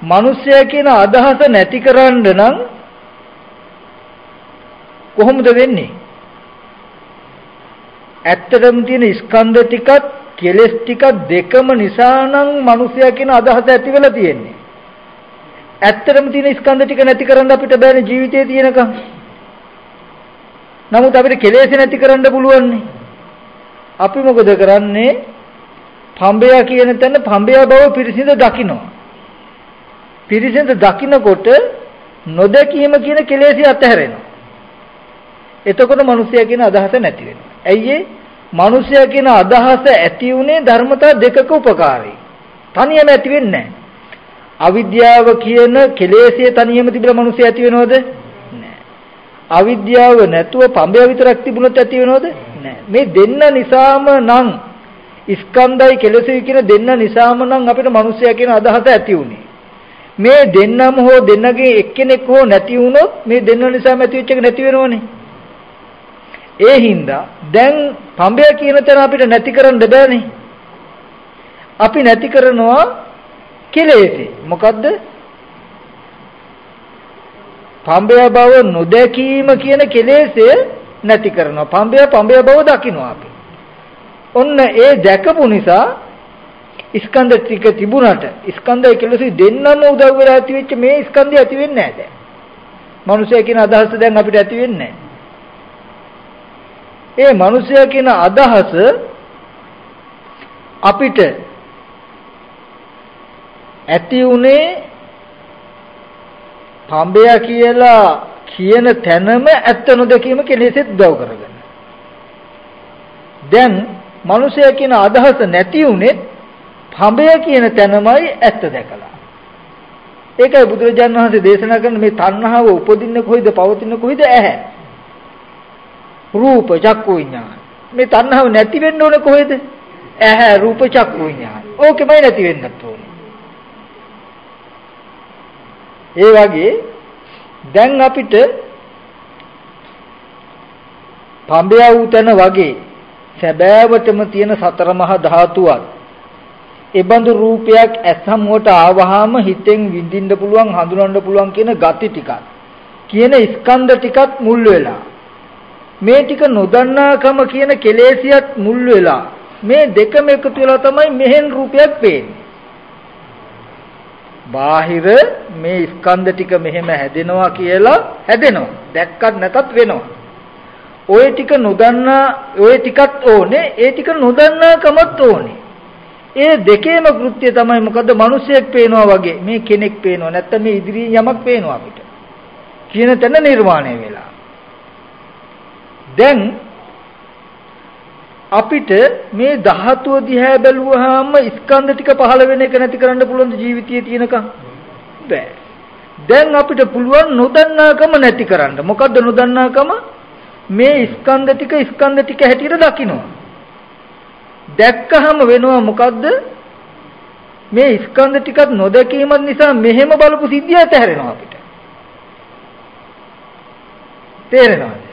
මිනිසයා කියන අදහස නැතිකරන්න නම් කොහොමද වෙන්නේ? ඇත්තටම තියෙන ස්කන්ධ ටිකත් කෙලස් ටික දෙකම නිසා නම් මිනිසයා කියන අදහස ඇති වෙලා තියෙන්නේ. ඇත්තටම තියෙන ස්කන්ධ ටික නැති කරන්න අපිට බෑනේ ජීවිතේ තියෙනකම්. නමුත් අපිට කෙලෙස් නැති කරන්න පුළුවන් අපි මොකද කරන්නේ? පඹය කියන තැන පඹය බව පිරිසිඳ දකිනවා. පිරිසිඳ දකිනකොට නොදැකීම කියන කෙලෙසිය අතහැරෙනවා. එතකොට මිනිසයා කියන අදහස නැති වෙනවා. ඇයි ඒ? මිනිසයා කියන අදහස ඇති උනේ ධර්මතා දෙකක උපකාරයි. තනියම ඇති වෙන්නේ අවිද්‍යාව කියන කෙලෙස්ය තනියම තිබිලා මිනිසයා ඇති වෙනවද? නැහැ. අවිද්‍යාව නැතුව පඹය විතරක් තිබුණොත් ඇති වෙනවද? නැහැ. මේ දෙන්න නිසාම නම් ස්කන්ධයි කෙලෙසයි කියන දෙන්න නිසාම නම් අපිට මිනිසයා කියන අදහස ඇති උනේ. මේ දෙන්නම හෝ දෙන්නගේ එක්කෙනෙක් හෝ නැති වුණොත් මේ දෙන්න නිසාම ඇති වෙච්ච එක නැති වෙනවනේ. ඒ හින්දා දැන් පඹය කියන තැන අපිට නැති කරන්න බෑනේ. අපි නැති කරනවා කෙලෙසේ. මොකද්ද? පඹය බව නොදැකීම කියන කෙලෙසය නැති කරනවා. පඹය පඹය බව දකින්නවා අපි. ඔන්න ඒ දැකපු නිසා ස්කන්ධ ටික තිබුණාට ස්කන්ධය කෙලෙසි දෙන්නම උදව් වෙලා ඇති වෙච්ච මේ ස්කන්ධය ඇති වෙන්නේ නැහැ දැන්. මනුෂ්‍යය කියන අදහස දැන් අපිට ඇති වෙන්නේ නැහැ. ඒ මිනිසයා කියන අදහස අපිට ඇති උනේ පඹය කියලා කියන තැනම ඇත්ත නොදකීම කෙලෙසෙත් උදව් කරගෙන. දැන් මිනිසයා කියන අදහස නැති උනේ පඹය කියන තැනමයි ඇත්ත දැකලා. ඒකයි බුදුරජාණන් වහන්සේ දේශනා කරන මේ තණ්හාව උපදින්නේ කොයිද පවතින්නේ කොයිද ඇහැ. රූප චක්කු විඥාන. මේ තණ්හාව නැති වෙන්න ඕනේ කොහෙද? ඇහැ රූප චක්කු විඥාන. ඕකෙමයි නැති වෙන්නත් ඕනේ. ඒ වගේ දැන් අපිට පඹය උතන වගේ සැබෑවටම තියෙන සතර මහා ධාතුවක් එබඳු රූපයක් ඇසමුවට ආවහම හිතෙන් විඳින්න පුළුවන් හඳුනන්න පුළුවන් කියන gati ටිකක් කියන ස්කන්ධ ටිකත් මුල් වෙලා මේ ටික නොදන්නාකම කියන කෙලෙසියත් මුල් වෙලා මේ දෙකම එකතු වෙලා තමයි මෙහෙන් රූපයක් පේන්නේ. බාහිර මේ ස්කන්ධ ටික මෙහෙම හැදෙනවා කියලා හැදෙනවා. දැක්කත් නැතත් වෙනවා. ওই ටික නොදන්නා ওই ටිකත් ඕනේ, ඒ ටික නොදන්නාකමත් ඕනේ. ඒ දෙකේම කෘත්‍යය තමයි මොකද්ද? මිනිසෙක් පේනවා වගේ. මේ කෙනෙක් පේනවා. නැත්තම් මේ ඉදිරියෙන් යමක් පේනවා අපිට. කියන තැන නිර්වාණය වෙලා. දැන් අපිට මේ ධාතුව දිහා බැලුවාම ස්කන්ධ ටික පහළ වෙන එක නැති කරන්න පුළුවන් ජීවිතයේ තියෙනකම් බෑ. දැන් අපිට පුළුවන් නොදන්නාකම නැති කරන්න. මොකද්ද නොදන්නාකම? මේ ස්කන්ධ ටික ස්කන්ධ ටික හැටියට දකිනවා. දැක්කහම වෙනවා මොකද්ද? මේ ස්කන්ධ ටිකත් නොදැකීම නිසා මෙහෙම බලපු සිද්ධිය ඇතහැරෙනවා අපිට. තේරෙනවද?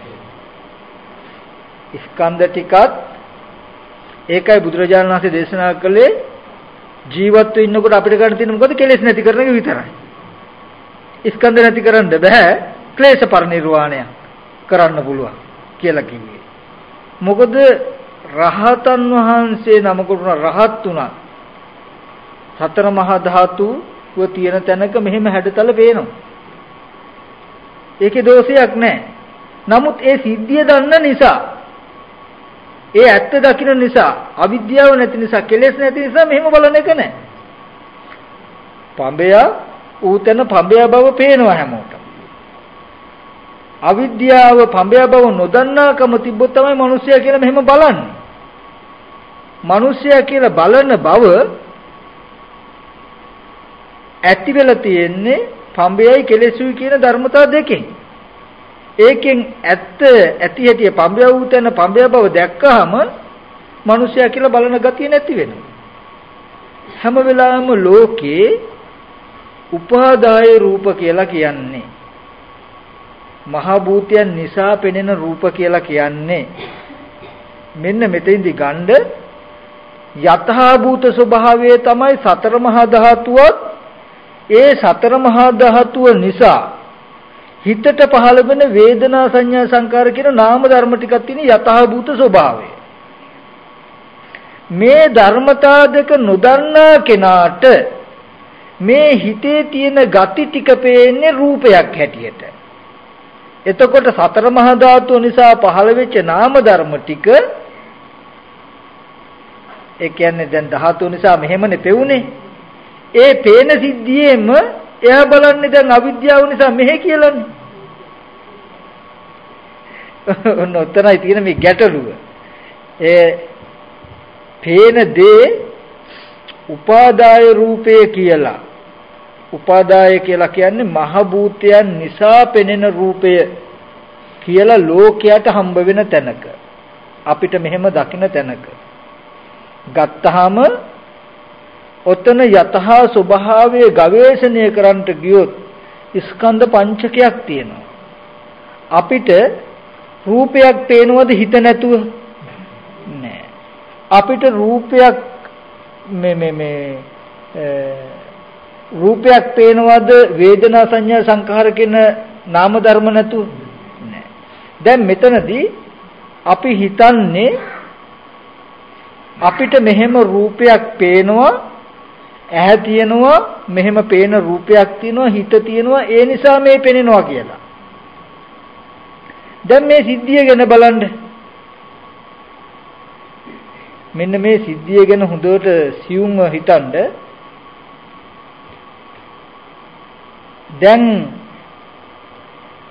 ස්කන්ධ ටිකත් ඒකයි බුදුරජාණන් වහන්සේ දේශනා කළේ ජීවත් වෙ ඉන්නකොට අපිට ගන්න තියෙන මොකද කෙලෙස් නැති කරන එක විතරයි. ස්කන්ධ නැති කරන්න බෑ ක්ලේශ පරිනිර්වාණය කරන්න පුළුවන් කියලා කිව්වේ. මොකද රහතන් වහන්සේ නමකට රහත් උනා සතර මහා ධාතුව තියෙන තැනක මෙහෙම හැඩතල පේනවා. ඒකේ දෝෂයක් නැහැ. නමුත් ඒ සිද්ධිය දන්න නිසා ඒ ඇත්ත දකින්න නිසා අවිද්‍යාව නැති නිසා කෙලෙස් නැති නිසා මෙහෙම බලන එක නැහැ. පඹය ඌතන පඹය බව පේනවා හැමෝටම. අවිද්‍යාව පඹය බව නොදන්නාකම තිබ්බොත් තමයි මිනිස්සයා කියලා මෙහෙම බලන්නේ. මිනිස්සයා කියලා බලන බව ඇති වෙලා තියෙන්නේ පඹයයි කෙලෙසුයි කියන ධර්මතා දෙකෙන්. ඒකෙන් ඇත්ත ඇති හැටි පඹය වූ තැන පඹය බව දැක්කහම මිනිසයා කියලා බලන ගතිය නැති වෙනවා. හැම වෙලාවෙම ලෝකේ උපාදාය රූප කියලා කියන්නේ. මහ භූතයන් නිසා පෙනෙන රූප කියලා කියන්නේ. මෙන්න මෙතෙන්දි ගණ්ඩ යතහා භූත ස්වභාවය තමයි සතර මහා ධාතුවත්. ඒ සතර මහා ධාතුව නිසා හිතට පහළ වෙන වේදනා සංඥා සංකාර කියන නාම ධර්ම ටිකක් තියෙන යථාභූත ස්වභාවය. මේ ධර්මතා දෙක නොදන්නා කෙනාට මේ හිතේ තියෙන gati ටික පේන්නේ රූපයක් හැටියට. එතකොට සතර මහා ධාතුව නිසා පහළ වෙච්ච නාම ධර්ම ටික ඒ කියන්නේ දැන් ධාතුව නිසා මෙහෙමනේ පෙවුනේ. ඒ පේන සිද්ධියේම එයා බලන්නේ දැන් අවිද්‍යාව නිසා මෙහෙ කියලානේ. ඔන්න ඔතනයි තියෙන මේ ගැටලුව. ඒ පේන දේ උපාදාය රූපය කියලා. උපාදාය කියලා කියන්නේ මහ භූතයන් නිසා පෙනෙන රූපය කියලා ලෝකයට හම්බ වෙන තැනක. අපිට මෙහෙම දකින තැනක. ගත්තාම ඔතන යතහා ස්වභාවයේ ගවේෂණය කරන්නට ගියොත් ස්කන්ධ පංචකයක් තියෙනවා. අපිට රූපයක් පේනවද හිත නැතුව? නෑ. අපිට රූපයක් මේ මේ මේ රූපයක් පේනවද වේදනා සංඥා සංඛාර කියන නාම ධර්ම නැතුව? නෑ. දැන් මෙතනදී අපි හිතන්නේ අපිට මෙහෙම රූපයක් පේනවා ඇහැ තියෙනවා මෙහෙම පේන රූපයක් තියෙනවා හිත තියෙනවා ඒ නිසා මේ පෙනෙනවා කියලා. දැන් මේ සිද්ධිය ගැන බලන්න. මෙන්න මේ සිද්ධිය ගැන හොඳට සියුම්ව හිතනද දැන්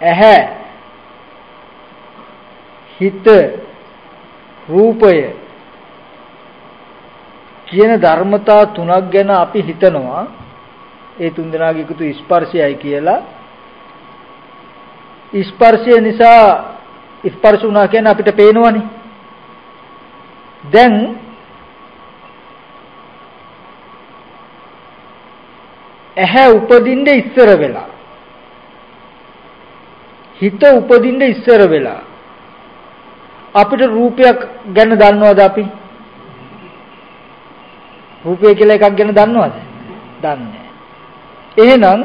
ඇහැ හිත රූපය කියන ධර්මතා තුනක් ගැන අපි හිතනවා. ඒ තුන් දෙනාගේ එකතු ස්පර්ශයයි කියලා. ස්පර්ශය නිසා ස්පර්ශ වුණා කියන්නේ අපිට පේනවනේ. දැන් ඇහැ උපදින්න ඉස්සර වෙලා. හිත උපදින්න ඉස්සර වෙලා. අපිට රූපයක් ගැන දන්නවද අපි? රූපය කියලා එකක් ගැන දන්නවද? දන්නේ එහෙනම්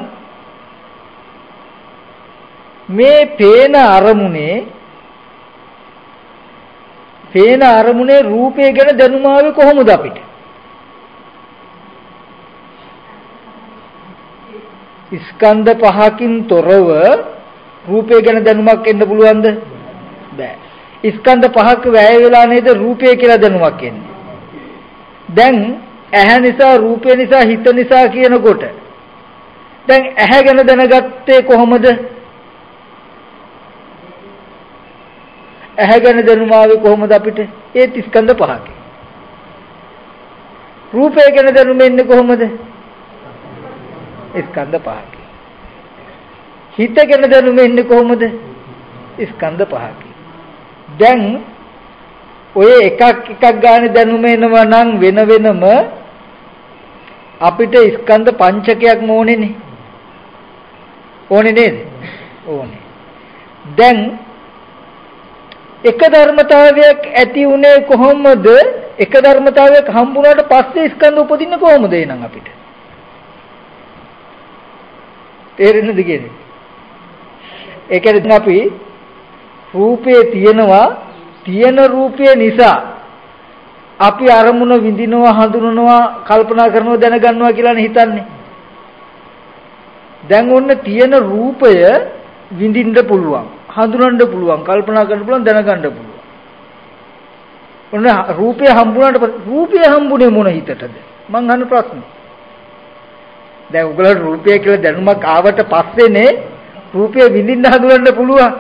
මේ පේන අරමුණේ පේන අරමුණේ රූපය ගැන දැනුම ආවේ කොහොමද අපිට? ස්කන්ධ පහකින් තොරව රූපය ගැන දැනුමක් එන්න පුළුවන්ද? බෑ. ස්කන්ධ පහක වැය වෙලා නේද රූපය කියලා දැනුමක් එන්නේ. දැන් ඇහැ නිසා රූපය නිසා හිත නිසා කියනකොට දැන් ඇහැ ගැන දැනගත්තේ කොහොමද? ඇහැ ගැන දැනුම ආවේ කොහොමද අපිට? ඒ ස්කන්ධ පහක. රූපය ගැන දැනුම එන්නේ කොහොමද? ස්කන්ධ පහක. හිත ගැන දැනුම එන්නේ කොහොමද? ස්කන්ධ පහක. දැන් ඔය එකක් එකක් ගානේ දැනුම එනවා නම් වෙන වෙනම අපිට ස්කන්ධ පංචකයක් ඕනේනේ. ඕනේ නේද? ඕනේ. දැන් එක ධර්මතාවයක් ඇති උනේ කොහොමද? එක ධර්මතාවයක් හම්බුනාට පස්සේ ස්කන්ධ උපදින්නේ කොහොමද එහෙනම් අපිට? තේරෙන්නද කියන්නේ? ඒ කියන්නේ අපි රූපේ තියෙනවා තියෙන රූපය නිසා අපි අරමුණ විඳිනවා හඳුනනවා කල්පනා කරනවා දැනගන්නවා කියලානේ හිතන්නේ. දැන් ඔන්න තියෙන රූපය විඳින්න පුළුවන් හඳුනන්න පුළුවන් කල්පනා කරන්න පුළුවන් දැනගන්න පුළුවන්. ඔන්න රූපය හම්බුනාට රූපය හම්බුනේ මොන හිතටද? මං අහන ප්‍රශ්නේ. දැන් උගලට රූපය කියලා දැනුමක් ආවට පස්සේනේ රූපය විඳින්න හඳුනන්න පුළුවන්.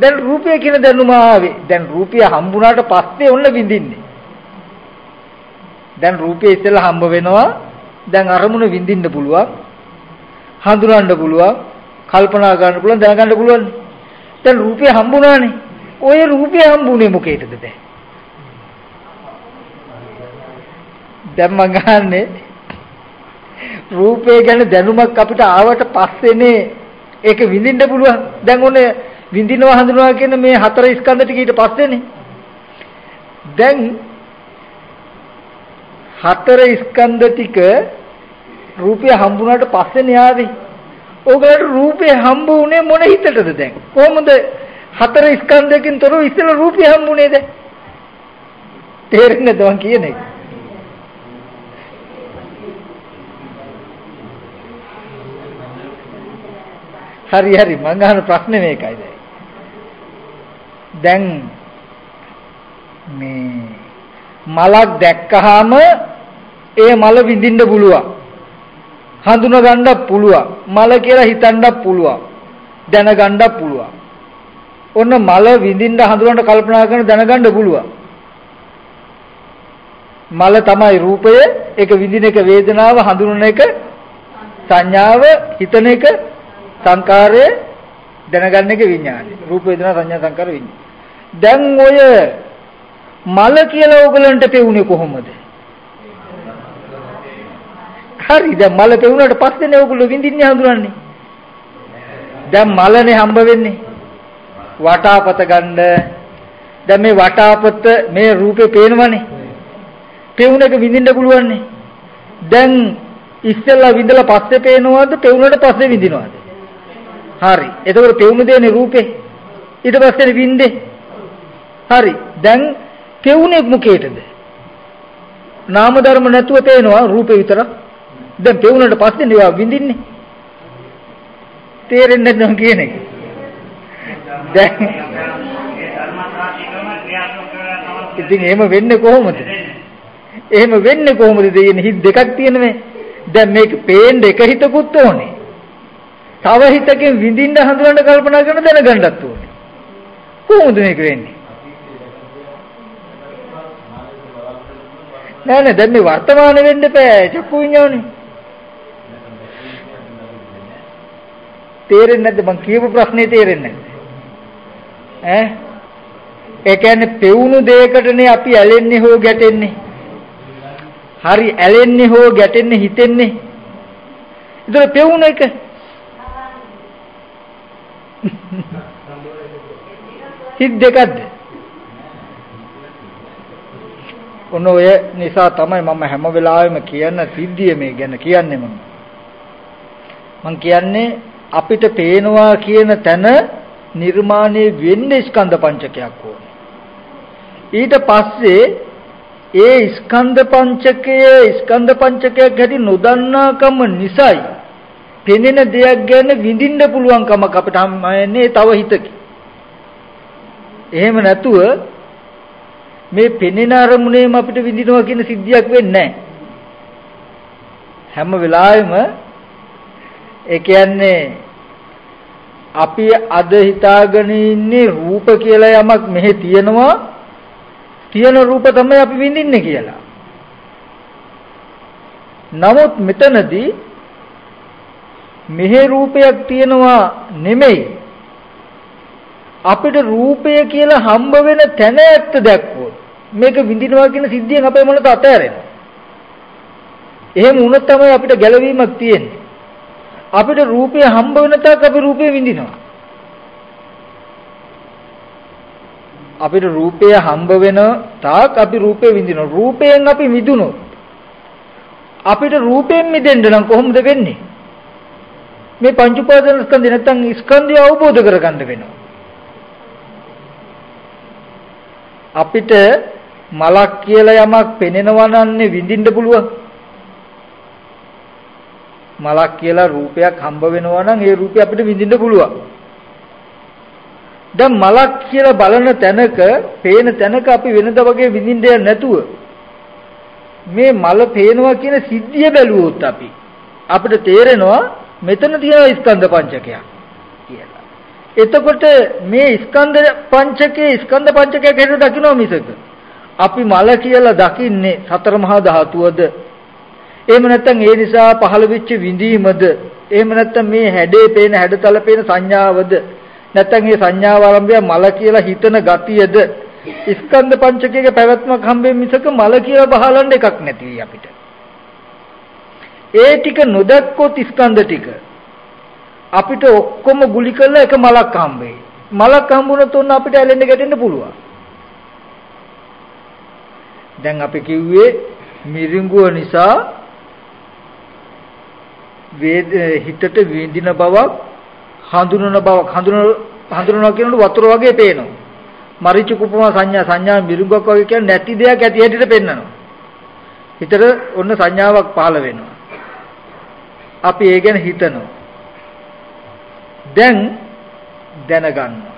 දැන් රූපය කියන දැනුම ආවේ. දැන් රූපය හම්බුනාට පස්සේ ඔන්න විඳින්නේ. දැන් රූපය ඉස්සෙල්ලා හම්බ වෙනවා. දැන් අරමුණ විඳින්න පුළුවන්. හඳුනන්න පුළුවන්. කල්පනා කරන්න පුළුවන්. දැනගන්න පුළුවන්. දැන් රූපය හම්බුනානේ. ඔය රූපය හම්බුනේ මොකේද දැන්? දැන් මං අහන්නේ රූපය ගැන දැනුමක් අපිට ආවට පස්සේනේ ඒක විඳින්න පුළුවන්. දැන් ඔන්නේ විඳිනවා හඳුනනවා කියන මේ හතර ස්කන්ධ ටික ඊට පස්සේනේ. දැන් හතර ස්කන්ධ ටික රූපය හම්බුනාට පස්සේනේ ආවේ. ඕගලට රූපය හම්බ වුණේ මොන හිතටද දැන්? කොහොමද හතර ස්කන්ධයකින් තොරව ඉස්සෙල්ලා රූපය හම්බුනේ දැන්? තේරෙන්නද මං කියන එක? හරි හරි මං අහන ප්‍රශ්නේ මේකයි දැන්. දැන් මේ මලක් දැක්කහම ඒ මල විඳින්න පුළුවන්. හඳුනා ගන්නත් පුළුවන්. මල කියලා හිතන්නත් පුළුවන්. දැනගන්නත් පුළුවන්. ඔන්න මල විඳින්න හඳුනන්න කල්පනා කරන දැනගන්න පුළුවන්. මල තමයි රූපය, ඒක විඳින එක වේදනාව, හඳුනන එක සංඥාව, හිතන එක සංකාරය දැනගන්න එක විඥානය. රූප වේදනා සංඥා සංකාර විඥාන. දැන් ඔය මල කියලා ඕගලන්ට පෙවුනේ කොහොමද? හරි දැන් මල පෙවුනට පස්සේනේ ඕගොල්ලෝ විඳින්නේ හඳුනන්නේ. දැන් මලනේ හම්බ වෙන්නේ. වටාපත ගන්න. දැන් මේ වටාපත මේ රූපේ පේනවනේ. පෙවුන එක විඳින්න පුළුවන්නේ. දැන් ඉස්සෙල්ලා විඳලා පස්සේ පේනවද? පෙවුනට පස්සේ විඳිනවද? හරි. එතකොට පෙවුණු දෙන්නේ රූපේ. ඊට පස්සේ වින්දේ. හරි. දැන් පෙවුනේ මොකේටද? නාම ධර්ම නැතුව පේනවා රූපේ විතරක්. දැන් පෙවුනට පස්සේ නේ විඳින්නේ. තේරෙන්නේ නැද්ද කියන එක? දැන් ඉතින් එහෙම වෙන්නේ කොහොමද? එහෙම වෙන්නේ කොහොමද? දෙයනේ හිත දෙකක් තියෙනවේ. දැන් මේක පේන්න එක හිතකුත් ඕනේ. තව හිතකින් විඳින්න හඳුනන්න කල්පනා කරන දැනගන්නත් ඕනේ. කොහොමද මේක වෙන්නේ? නෑ නෑ දැන් මේ වර්තමාන වෙන්න බෑ චක්කු විඤ්ඤාණය. තේරෙන්නේ නැද්ද මං කියපු ප්‍රශ්නේ තේරෙන්නේ නැද්ද? ඈ ඒ කියන්නේ පෙවුණු දෙයකටනේ අපි ඇලෙන්නේ හෝ ගැටෙන්නේ. හරි ඇලෙන්නේ හෝ ගැටෙන්නේ හිතෙන්නේ. ඒතර පෙවුණ එක හිත් දෙකක්ද? ඔන්න ඔය නිසා තමයි මම හැම වෙලාවෙම කියන සිද්ධිය මේ ගැන කියන්නේ මම. මං කියන්නේ අපිට පේනවා කියන තැන නිර්මාණය වෙන්නේ ස්කන්ධ පංචකයක් ඕනේ. ඊට පස්සේ ඒ ස්කන්ධ පංචකය ස්කන්ධ පංචකයක් හැටි නොදන්නාකම නිසායි පෙනෙන දෙයක් ගැන විඳින්න පුළුවන්කමක් අපිට හම්බෙන්නේ තව හිතකින්. එහෙම නැතුව මේ පෙනෙන අරමුණේම අපිට විඳිනවා කියන සිද්ධියක් වෙන්නේ හැම වෙලාවෙම ඒ කියන්නේ අපි අද හිතාගෙන ඉන්නේ රූප කියලා යමක් මෙහි තියෙනවා තියෙන රූප තමයි අපි විඳින්නේ කියලා. නමුත් මෙතනදී මෙහි රූපයක් තියෙනවා නෙමෙයි අපිට රූපය කියලා හම්බ වෙන තැන ඇත්ත දැක්කොත් මේක විඳිනවා කියන සිද්ධියෙන් අපේ මොනට අතෑරෙනවා එහෙම වුණොත් තමයි අපිට ගැළවීමක් තියෙන්නේ අපිට රූපය හම්බ වෙන තාක් අපි රූපය විඳිනවා අපිට රූපය හම්බ වෙන තාක් අපි රූපේ විඳිනවා. රූපයෙන් අපි මිදුණොත් අපිට රූපයෙන් මිදෙන්න නම් කොහොමද වෙන්නේ? මේ පංච උපාදාන ස්කන්ධය නැත්තම් ස්කන්ධය අවබෝධ කරගන්න වෙනවා. අපිට මලක් කියලා යමක් පෙනෙනවා නන්නේ විඳින්න පුළුවන්. මලක් කියලා රූපයක් හම්බ වෙනවා නම් ඒ රූපය අපිට විඳින්න පුළුවන්. දැන් මලක් කියලා බලන තැනක, පේන තැනක අපි වෙනද වගේ විඳින්න නැතුව මේ මල පේනවා කියන සිද්ධිය බැලුවොත් අපි අපිට තේරෙනවා මෙතන තියෙන ස්කන්ධ පංචකයක් කියලා. එතකොට මේ ස්කන්ධ පංචකයේ ස්කන්ධ පංචකයක් හැටියට දකින්න මිසක? අපි මල කියලා දකින්නේ සතර මහා ධාතුවද? එහෙම නැත්නම් ඒ නිසා පහළ වෙච්ච විඳීමද? එහෙම නැත්නම් මේ හැඩේ පේන හැඩතල පේන සංඥාවද? නැත්නම් මේ සංඥාව ආරම්භය මල කියලා හිතන ගතියද? ස්කන්ධ පංචකයේ පැවැත්මක් හම්බෙන් මිසක මල කියලා බහලන්න එකක් නැති අපිට. ඒ ටික නොදක්කොත් ස්කන්ධ ටික අපිට ඔක්කොම ගුලි කරලා එක මලක් හම්බෙයි. මලක් හම්බුනොත් උන්න අපිට ඇලෙන්න ගැටෙන්න පුළුවන්. දැන් අපි කිව්වේ මිරිඟුව නිසා වේද හිතට විඳින බවක් හඳුනන බවක් හඳුනන හඳුනනවා කියනකොට වතුර වගේ පේනවා. මරිච කුපමා සංඥා සංඥා මිරිඟුවක් වගේ කියන්නේ නැති දෙයක් ඇති හැටියට පෙන්වනවා. හිතට ඔන්න සංඥාවක් පහළ වෙනවා. අපි ඒ ගැන හිතනවා. දැන් දැනගන්නවා.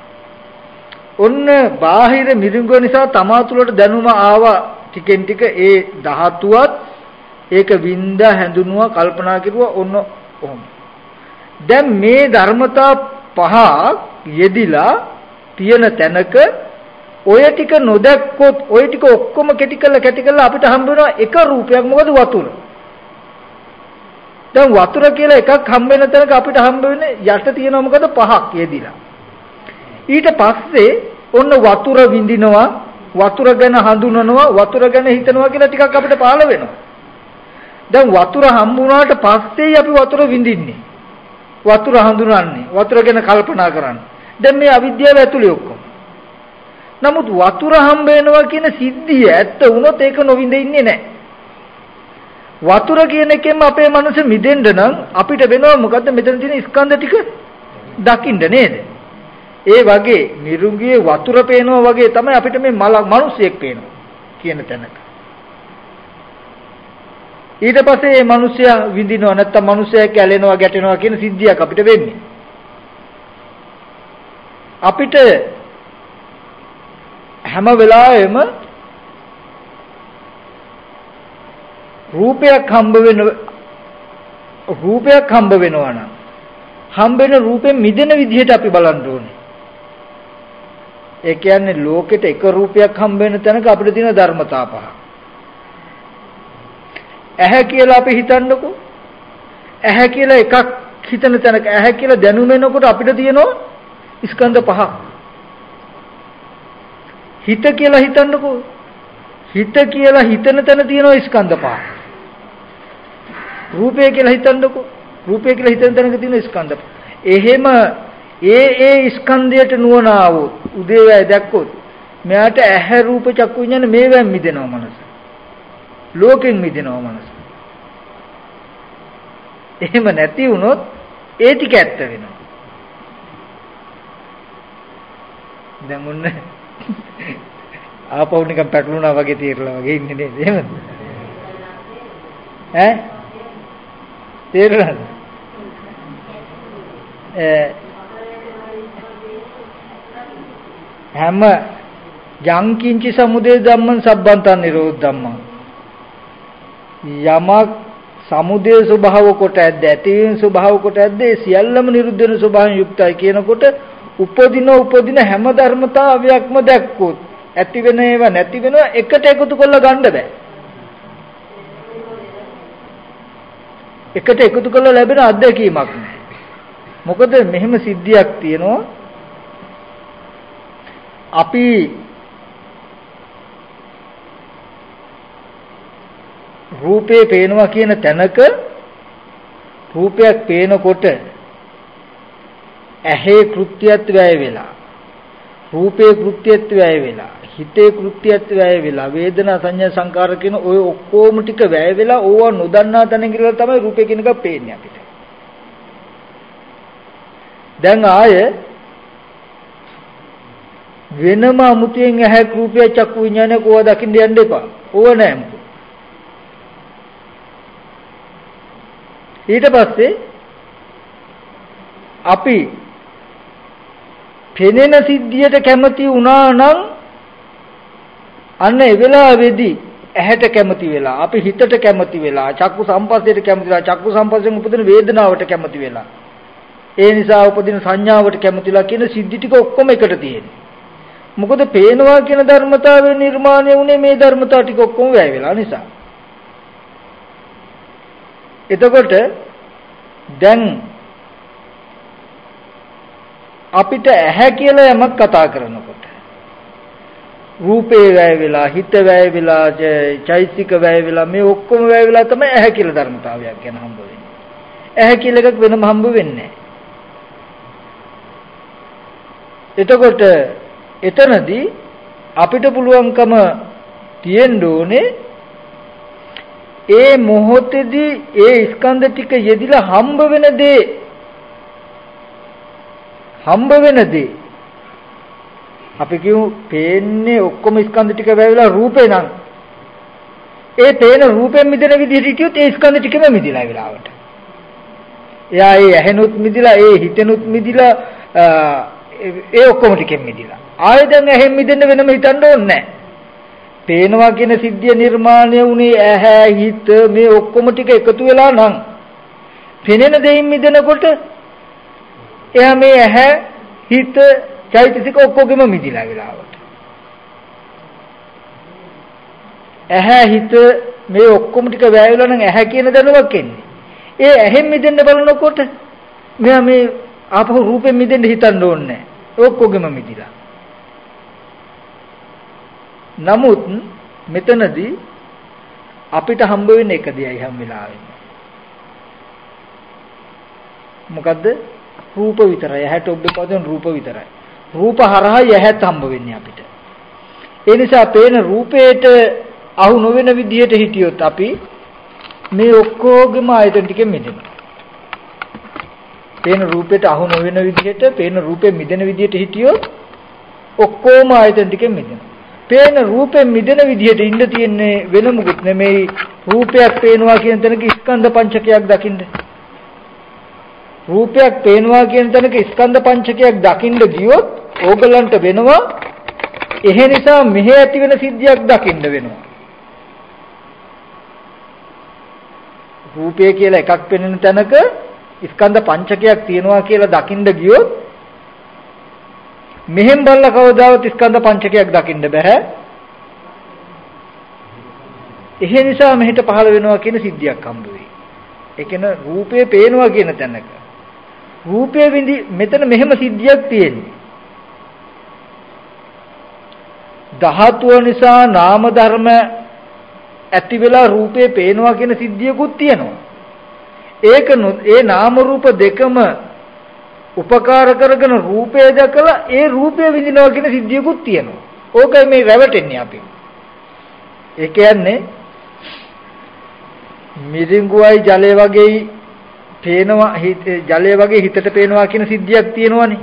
ඔන්න බාහිර මිරිඟුව නිසා තමා තුළට දැනුම ආවා ටිකෙන් ටික ඒ ධාතුවත් ඒක වින්දා හැඳුනුවා කල්පනා කෙරුවා ඔන්න ඔහොම. දැන් මේ ධර්මතා පහ යෙදිලා තියෙන තැනක ඔය ටික නොදැක්කොත් ඔය ටික ඔක්කොම කැටි කරලා කැටි කරලා අපිට හම්බ වෙනවා එක රූපයක් මොකද වතුර. දැන් වතුර කියලා එකක් හම්බ වෙන තැනක අපිට හම්බ වෙන්නේ යට තියෙනවා මොකද පහක් යෙදිලා. ඊට පස්සේ ඔන්න වතුර විඳිනවා වතුර ගැන හඳුනනවා වතුර ගැන හිතනවා කියලා ටිකක් අපිට පහළ වෙනවා. දැන් වතුර හම්බුනාට පස්සේයි අපි වතුර විඳින්නේ. වතුර හඳුනන්නේ වතුර ගැන කල්පනා කරන්නේ. දැන් මේ අවිද්‍යාව ඇතුලේ ඔක්කොම. නමුත් වතුර හම්බ වෙනවා කියන සිද්ධිය ඇත්ත වුණොත් ඒක නොවිඳ ඉන්නේ නැහැ. වතුර කියන එකෙන් අපේ මනස මිදෙන්න නම් අපිට වෙනවා මොකද්ද මෙතන තියෙන ස්කන්ධ ටික දකින්න නේද? ඒ වගේ නිරුංගියේ වතුර පේනවා වගේ තමයි අපිට මේ මල මිනිස්සෙක් පේනවා කියන තැනක. ඊට පස්සේ මේ මිනිස්සයා විඳිනවා නැත්තම් මිනිස්සයා කැලෙනවා ගැටෙනවා කියන සිද්ධියක් අපිට වෙන්නේ. අපිට හැම වෙලාවෙම රූපයක් හම්බ වෙන රූපයක් හම්බ වෙනවා නම් හම්බ වෙන රූපෙන් මිදෙන විදිහට අපි බලන්න ඕනේ. ඒ කියන්නේ ලෝකෙට එක රූපයක් හම්බ වෙන තැනක අපිට තියෙන ධර්මතා පහ. ඇහැ කියලා අපි හිතන්නකෝ. ඇහැ කියලා එකක් හිතන තැනක ඇහැ කියලා දැනුම එනකොට අපිට තියෙනවා ස්කන්ධ පහක්. හිත කියලා හිතන්නකෝ. හිත කියලා හිතන තැන තියෙනවා ස්කන්ධ පහක්. රූපය කියලා හිතන්නකෝ. රූපය කියලා හිතන තැනක තියෙන ස්කන්ධ. එහෙම ඒ ඒ ස්කන්ධයට නුවණ ආවොත් උදේවැය දැක්කොත් මෙයාට ඇහැ රූප චක්කු විඤ්ඤාණ මේවෙන් මිදෙනවා මනස. ලෝකෙන් මිදෙනවා මනස. එහෙම නැති වුණොත් ඒ ටික ඇත්ත වෙනවා. දැන් මොන්න ආපහු නිකන් පැටලුණා වගේ තීරලා වගේ ඉන්නේ නේද? එහෙමද? ඈ තේරුණාද? හැම යංකින්චි සමුදය ධම්මං සබ්බන්තං නිරෝධ ධම්මං. යමක් සමුදය ස්වභාව කොට ඇද්ද ඇතිවීම ස්වභාව කොට ඇද්ද ඒ සියල්ලම නිරුද්ධ වෙන ස්වභාවයෙන් යුක්තයි කියනකොට උපදින උපදින හැම ධර්මතාවයක්ම දැක්කොත් ඇති වෙන ඒවා නැති වෙනවා එකට එකතු කරලා ගන්න බෑ එකට එකතු කරලා ලැබෙන අත්දැකීමක් නෑ. මොකද මෙහෙම සිද්ධියක් තියෙනවා අපි රූපේ පේනවා කියන තැනක රූපයක් පේනකොට ඇහි කෘත්‍යත් වැය වෙලා රූපේ කෘත්‍යත්වය වැය වෙලා හිතේ කෘත්‍යත්වය වැය වෙලා වේදනා සංඥා සංකාර කියන ඔය ඔක්කොම ටික වැය වෙලා ඕවා නොදන්නා තැන කියලා තමයි රූපේ කියන එක පේන්නේ අපිට. දැන් ආය වෙනම අමුතියෙන් ඇහැ රූපය චක්කු විඥානය කෝවා දකින්න යන්න එපා. ඕව නෑ මොකද. ඊට පස්සේ අපි පෙනෙන සිද්ධියට කැමති වුණා නම් අන්න ඒ වෙලාවේදී ඇහැට කැමති වෙලා අපි හිතට කැමති වෙලා චක්කු සම්පස්සයට කැමති වෙලා චක්කු සම්පස්සෙන් උපදින වේදනාවට කැමති වෙලා. ඒ නිසා උපදින සංඥාවට කැමතිලා කියන සිද්ධි ටික ඔක්කොම එකට තියෙන්නේ මොකද පේනවා කියන ධර්මතාවය නිර්මාණය වුණේ මේ ධර්මතාව ටික ඔක්කොම වැය වෙලා නිසා. එතකොට දැන් අපිට ඇහැ කියලා යමක් කතා කරනකොට රූපේ වැය වෙලා හිත වැය වෙලා චෛතසික වැය වෙලා මේ ඔක්කොම වැය වෙලා තමයි ඇහැ කියලා ධර්මතාවයක් ගැන හම්බ වෙන්නේ. ඇහැ කියලා එකක් වෙනම හම්බ වෙන්නේ එතකොට එතනදී අපිට පුළුවන්කම තියෙන්න ඕනේ ඒ මොහොතේදී ඒ ස්කන්ධ ටික යෙදිලා හම්බ වෙන දේ. හම්බ වෙන දේ. අපි කියමු පේන්නේ ඔක්කොම ස්කන්ධ ටික වැවිලා රූපේ නම් ඒ පේන රූපෙන් මිදෙන විදිහට හිටියොත් ඒ ස්කන්ධ ටිකම මිදිලා වෙලාවට. එයා ඒ ඇහෙනුත් මිදිලා ඒ හිතෙනුත් මිදිලා ඒ ඔක්කොම ටිකෙන් මිදිලා. ආයෙ දැන් ඇහෙන් මිදෙන්න වෙනම හිතන්න ඕනේ නැහැ. පේනවා කියන සිද්ධිය නිර්මාණය වුණේ ඇහැ හිත මේ ඔක්කොම ටික එකතු වෙලා නම් පෙනෙන දෙයින් මිදෙනකොට එයා මේ ඇහැ හිත චෛතසික ඔක්කොගෙම මිදිලා වෙලාවට ඇහැ හිත මේ ඔක්කොම ටික වැය වෙලා නම් ඇහැ කියන දැනුමක් එන්නේ ඒ ඇහෙන් මිදෙන්න බලනකොට මෙයා මේ ආපහු රූපෙන් මිදෙන්න හිතන්න ඕනේ ඔක්කොගෙම මිදිලා නමුත් මෙතනදී අපිට හම්බ වෙන එක දෙයයි හැම වෙලාවෙම. මොකද්ද? රූප විතරයි. ඇහැට ඔබේ පදෙන් රූප විතරයි. රූප හරහා ඇහැත් හම්බ වෙන්නේ අපිට. ඒ නිසා පේන රූපේට අහු නොවන විදිහට හිටියොත් අපි මේ ඔක්කොගෙම ආයතන ටිකෙන් මිදෙනවා. පේන රූපේට අහු නොවන විදිහට පේන රූපේ මිදෙන විදිහට හිටියොත් ඔක්කොම ආයතන ටිකෙන් මිදෙනවා. පේන රූපෙන් මිදෙන විදිහට ඉන්න තියෙන්නේ වෙන මොකුත් නෙමෙයි රූපයක් පේනවා කියන තැනක ස්කන්ධ පංචකයක් දකින්න රූපයක් පේනවා කියන තැනක ස්කන්ධ පංචකයක් දකින්න ගියොත් ඕගලන්ට වෙනවා එහෙ නිසා මෙහෙ ඇති වෙන සිද්ධියක් දකින්න වෙනවා රූපය කියලා එකක් පෙනෙන තැනක ස්කන්ධ පංචකයක් තියෙනවා කියලා දකින්න ගියොත් මෙහෙන් බලලා කවදාවත් ස්කන්ධ පංචකයක් දකින්න බෑ. එහෙ නිසා මෙහෙට පහළ වෙනවා කියන සිද්ධියක් හම්බ වෙයි. ඒ කියන්නේ රූපේ පේනවා කියන තැනක. රූපේ විඳි මෙතන මෙහෙම සිද්ධියක් තියෙන්නේ. ධාතුව නිසා නාම ධර්ම ඇති වෙලා රූපේ පේනවා කියන සිද්ධියකුත් තියෙනවා. ඒක ඒ නාම රූප දෙකම උපකාර කරගෙන රූපය දැකලා ඒ රූපය විඳිනවා කියන සිද්ධියකුත් තියෙනවා. ඕකයි මේ රැවටෙන්නේ අපි. ඒ කියන්නේ මිරිඟුවයි ජලය වගේ පේනවා ජලය වගේ හිතට පේනවා කියන සිද්ධියක් තියෙනවනේ.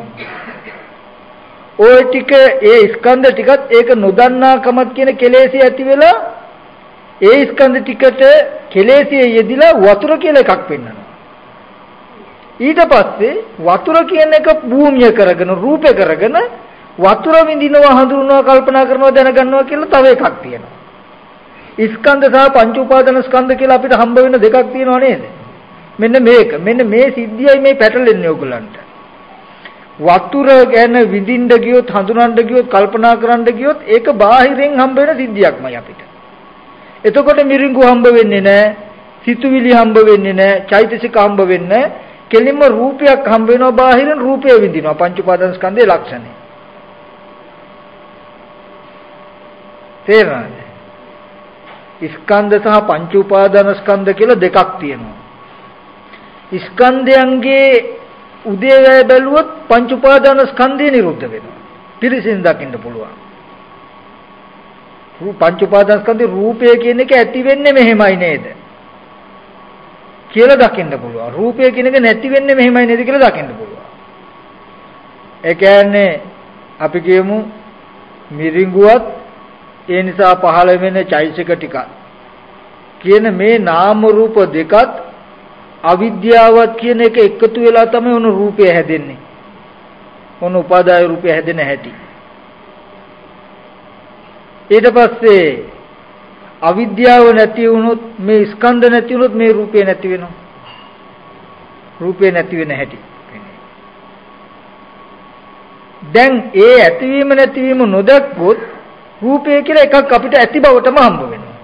ওই ටික ඒ ස්කන්ධ ටිකත් ඒක නොදන්නාකමත් කියන කෙලෙසිය ඇති වෙලා ඒ ස්කන්ධ ටිකට කෙලෙසිය යෙදිලා වතුර කියලා එකක් පෙන්වනවා. ඊට පස්සේ වතුර කියන එක භූමිය කරගෙන රූපේ කරගෙන වතුර විඳිනවා හඳුනනවා කල්පනා කරනවා දැනගන්නවා කියලා තව එකක් තියෙනවා. ස්කන්ධ සහ පංච උපාදාන ස්කන්ධ කියලා අපිට හම්බ වෙන දෙකක් තියෙනවා නේද? මෙන්න මේක. මෙන්න මේ සිද්ධියයි මේ පැටලෙන්නේ ඕගලන්ට. වතුර ගැන විඳින්න ගියොත් හඳුනන්න ගියොත් කල්පනා කරන්න ගියොත් ඒක බාහිරින් හම්බ වෙන සිද්ධියක්මයි අපිට. එතකොට මිරිඟු හම්බ වෙන්නේ නැහැ. සිතුවිලි හම්බ වෙන්නේ නැහැ. චෛතසික හම්බ වෙන්නේ නැහැ. කෙලින්ම රූපයක් හම්බ වෙනවා බාහිරින් රූපය විඳිනවා පංච උපාදාන ස්කන්ධයේ ලක්ෂණය. තේරෙනවද? ස්කන්ධ සහ පංච උපාදාන ස්කන්ධ කියලා දෙකක් තියෙනවා. ස්කන්ධයන්ගේ උදේවැය බැලුවොත් පංච උපාදාන ස්කන්ධය නිරුද්ධ වෙනවා. පිරිසින් දකින්න පුළුවන්. පංච උපාදානස්කන්ධේ රූපය කියන එක ඇති වෙන්නේ මෙහෙමයි නේද? කියලා දකින්න පුළුවන්. රූපය කියන එක නැති වෙන්නේ මෙහෙමයි නේද කියලා දකින්න පුළුවන්. ඒ කියන්නේ අපි කියමු මිරිඟුවත් ඒ නිසා පහළ වෙන චෛසික ටිකක් කියන මේ නාම රූප දෙකත් අවිද්‍යාවත් කියන එක එකතු වෙලා තමයි උණු රූපය හැදෙන්නේ. මොන උපාදාය රූපය හැදෙන හැටි. ඊට පස්සේ අවිද්‍යාව නැති වුණොත් මේ ස්කන්ධ නැති වුණොත් මේ රූපේ නැති වෙනවා. රූපේ නැති වෙන හැටි. දැන් ඒ ඇතිවීම නැතිවීම නොදක්කොත් රූපය කියලා එකක් අපිට ඇති බවටම හම්බ වෙනවා.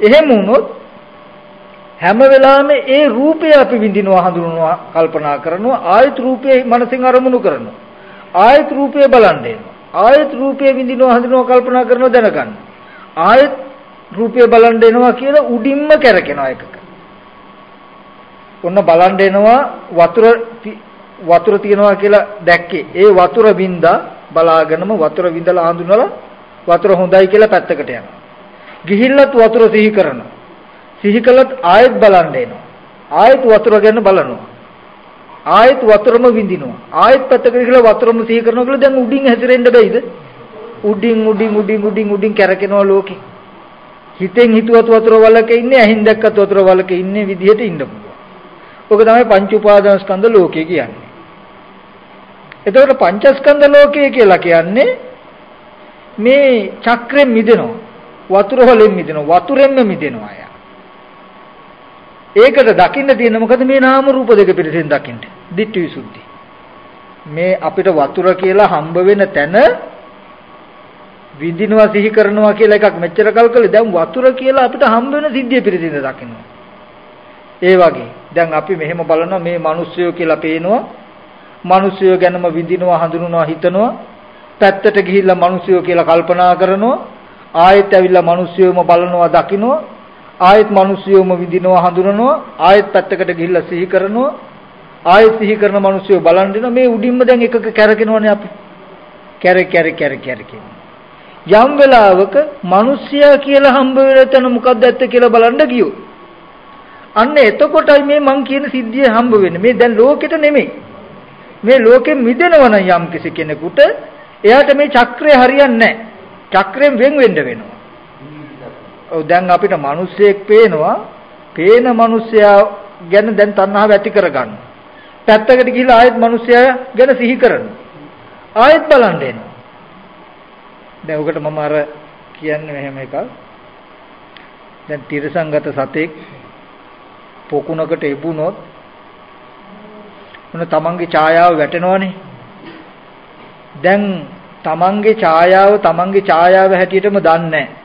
එහෙම වුණොත් හැම වෙලාවෙම ඒ රූපය අපි විඳිනවා හඳුනනවා කල්පනා කරනවා ආයත් රූපේ මනසෙන් අරමුණු කරනවා. ආයත් රූපය බලන්න එනවා ආයත් රූපය විඳිනවා හඳුනනවා කල්පනා කරනවා දැනගන්න. ආයත් රූපය බලන්න එනවා කියලා උඩින්ම කැරකෙනවා එකක. ඔන්න බලන්න එනවා වතුර වතුර තියනවා කියලා දැක්කේ. ඒ වතුර වින්දා බලාගෙනම වතුර විඳලා හඳුනලා වතුර හොඳයි කියලා පැත්තකට යනවා. ගිහිල්ලත් වතුර සිහි කරනවා. සිහි කළත් ආයෙත් බලන්න එනවා. ආයෙත් වතුර ගැන බලනවා. ආයෙත් වතුරම විඳිනවා. ආයෙත් පැත්තකට ගිහලා වතුරම සිහි කරනවා කියලා දැන් උඩින් හැසිරෙන්න බැයිද? උඩින් උඩින් උඩින් උඩින් උඩින් කැරකෙනවා ලෝකේ. හිතෙන් හිතුවත් වතුර වලක ඉන්නේ, ඇහින් දැක්කත් වතුර වලක ඉන්නේ විදිහට ඉන්න පුළුවන්. ඔක තමයි පංච උපාදාන ස්කන්ධ ලෝකය කියන්නේ. එතකොට පංචස්කන්ධ ලෝකය කියලා කියන්නේ මේ චක්‍රෙන් මිදෙනවා. වතුර වලින් මිදෙනවා. වතුරෙන්ම මිදෙනවා අය. ඒකට දකින්න තියෙන මොකද මේ නාම රූප දෙක පිටසෙන් දකින්න. ditthi visuddhi. මේ අපිට වතුර කියලා හම්බ වෙන තැන විඳිනවා සිහි කරනවා කියලා එකක් මෙච්චර කල් කළේ දැන් වතුර කියලා අපිට හම්බ වෙන සිද්ධිය පිළිසිඳ දකින්නවා. ඒ වගේ දැන් අපි මෙහෙම බලනවා මේ මිනිස්සුયો කියලා පේනවා. මිනිස්සුયો ගැනම විඳිනවා හඳුනනවා හිතනවා. පැත්තට ගිහිල්ලා මිනිස්සුયો කියලා කල්පනා කරනවා. ආයෙත් ඇවිල්ලා මිනිස්සුයෝම බලනවා දකින්නවා. ආයෙත් මිනිස්සුයෝම විඳිනවා හඳුනනවා ආයෙත් පැත්තකට ගිහිල්ලා සිහි කරනවා. ආයෙත් සිහි කරන මිනිස්සුයෝ බලන් දෙනවා මේ උඩින්ම දැන් එකක කැරකෙනවනේ අපි. කැරක කැරක කැරක කැරක යම් වෙලාවක මිනිස්සයා කියලා හම්බ වෙන තැන මොකක්ද ඇත්ත කියලා බලන්න ගියෝ අන්න එතකොටයි මේ මං කියන සිද්ධිය හම්බ වෙන්නේ. මේ දැන් ලෝකෙට නෙමෙයි. මේ ලෝකෙ මිදෙනවා නම් යම් කිසි කෙනෙකුට එයාට මේ චක්‍රය හරියන්නේ නැහැ. චක්‍රයෙන් වෙන් වෙන්න වෙනවා. ඔව් දැන් අපිට මිනිස්සෙක් පේනවා. පේන මිනිස්සයා ගැන දැන් තණ්හාව ඇති කරගන්න. පැත්තකට ගිහිල්ලා ආයෙත් මිනිස්සයා ගැන සිහි කරනවා. ආයෙත් බලන්න එනවා. දැන් උකට මම අර කියන්නේ මෙහෙම එකක්. දැන් තිරසංගත සතෙක් පොකුණකට එබුණොත් මොන තමන්ගේ ඡායාව වැටෙනවනේ. දැන් තමන්ගේ ඡායාව තමන්ගේ ඡායාව හැටියටම දන්නේ නැහැ.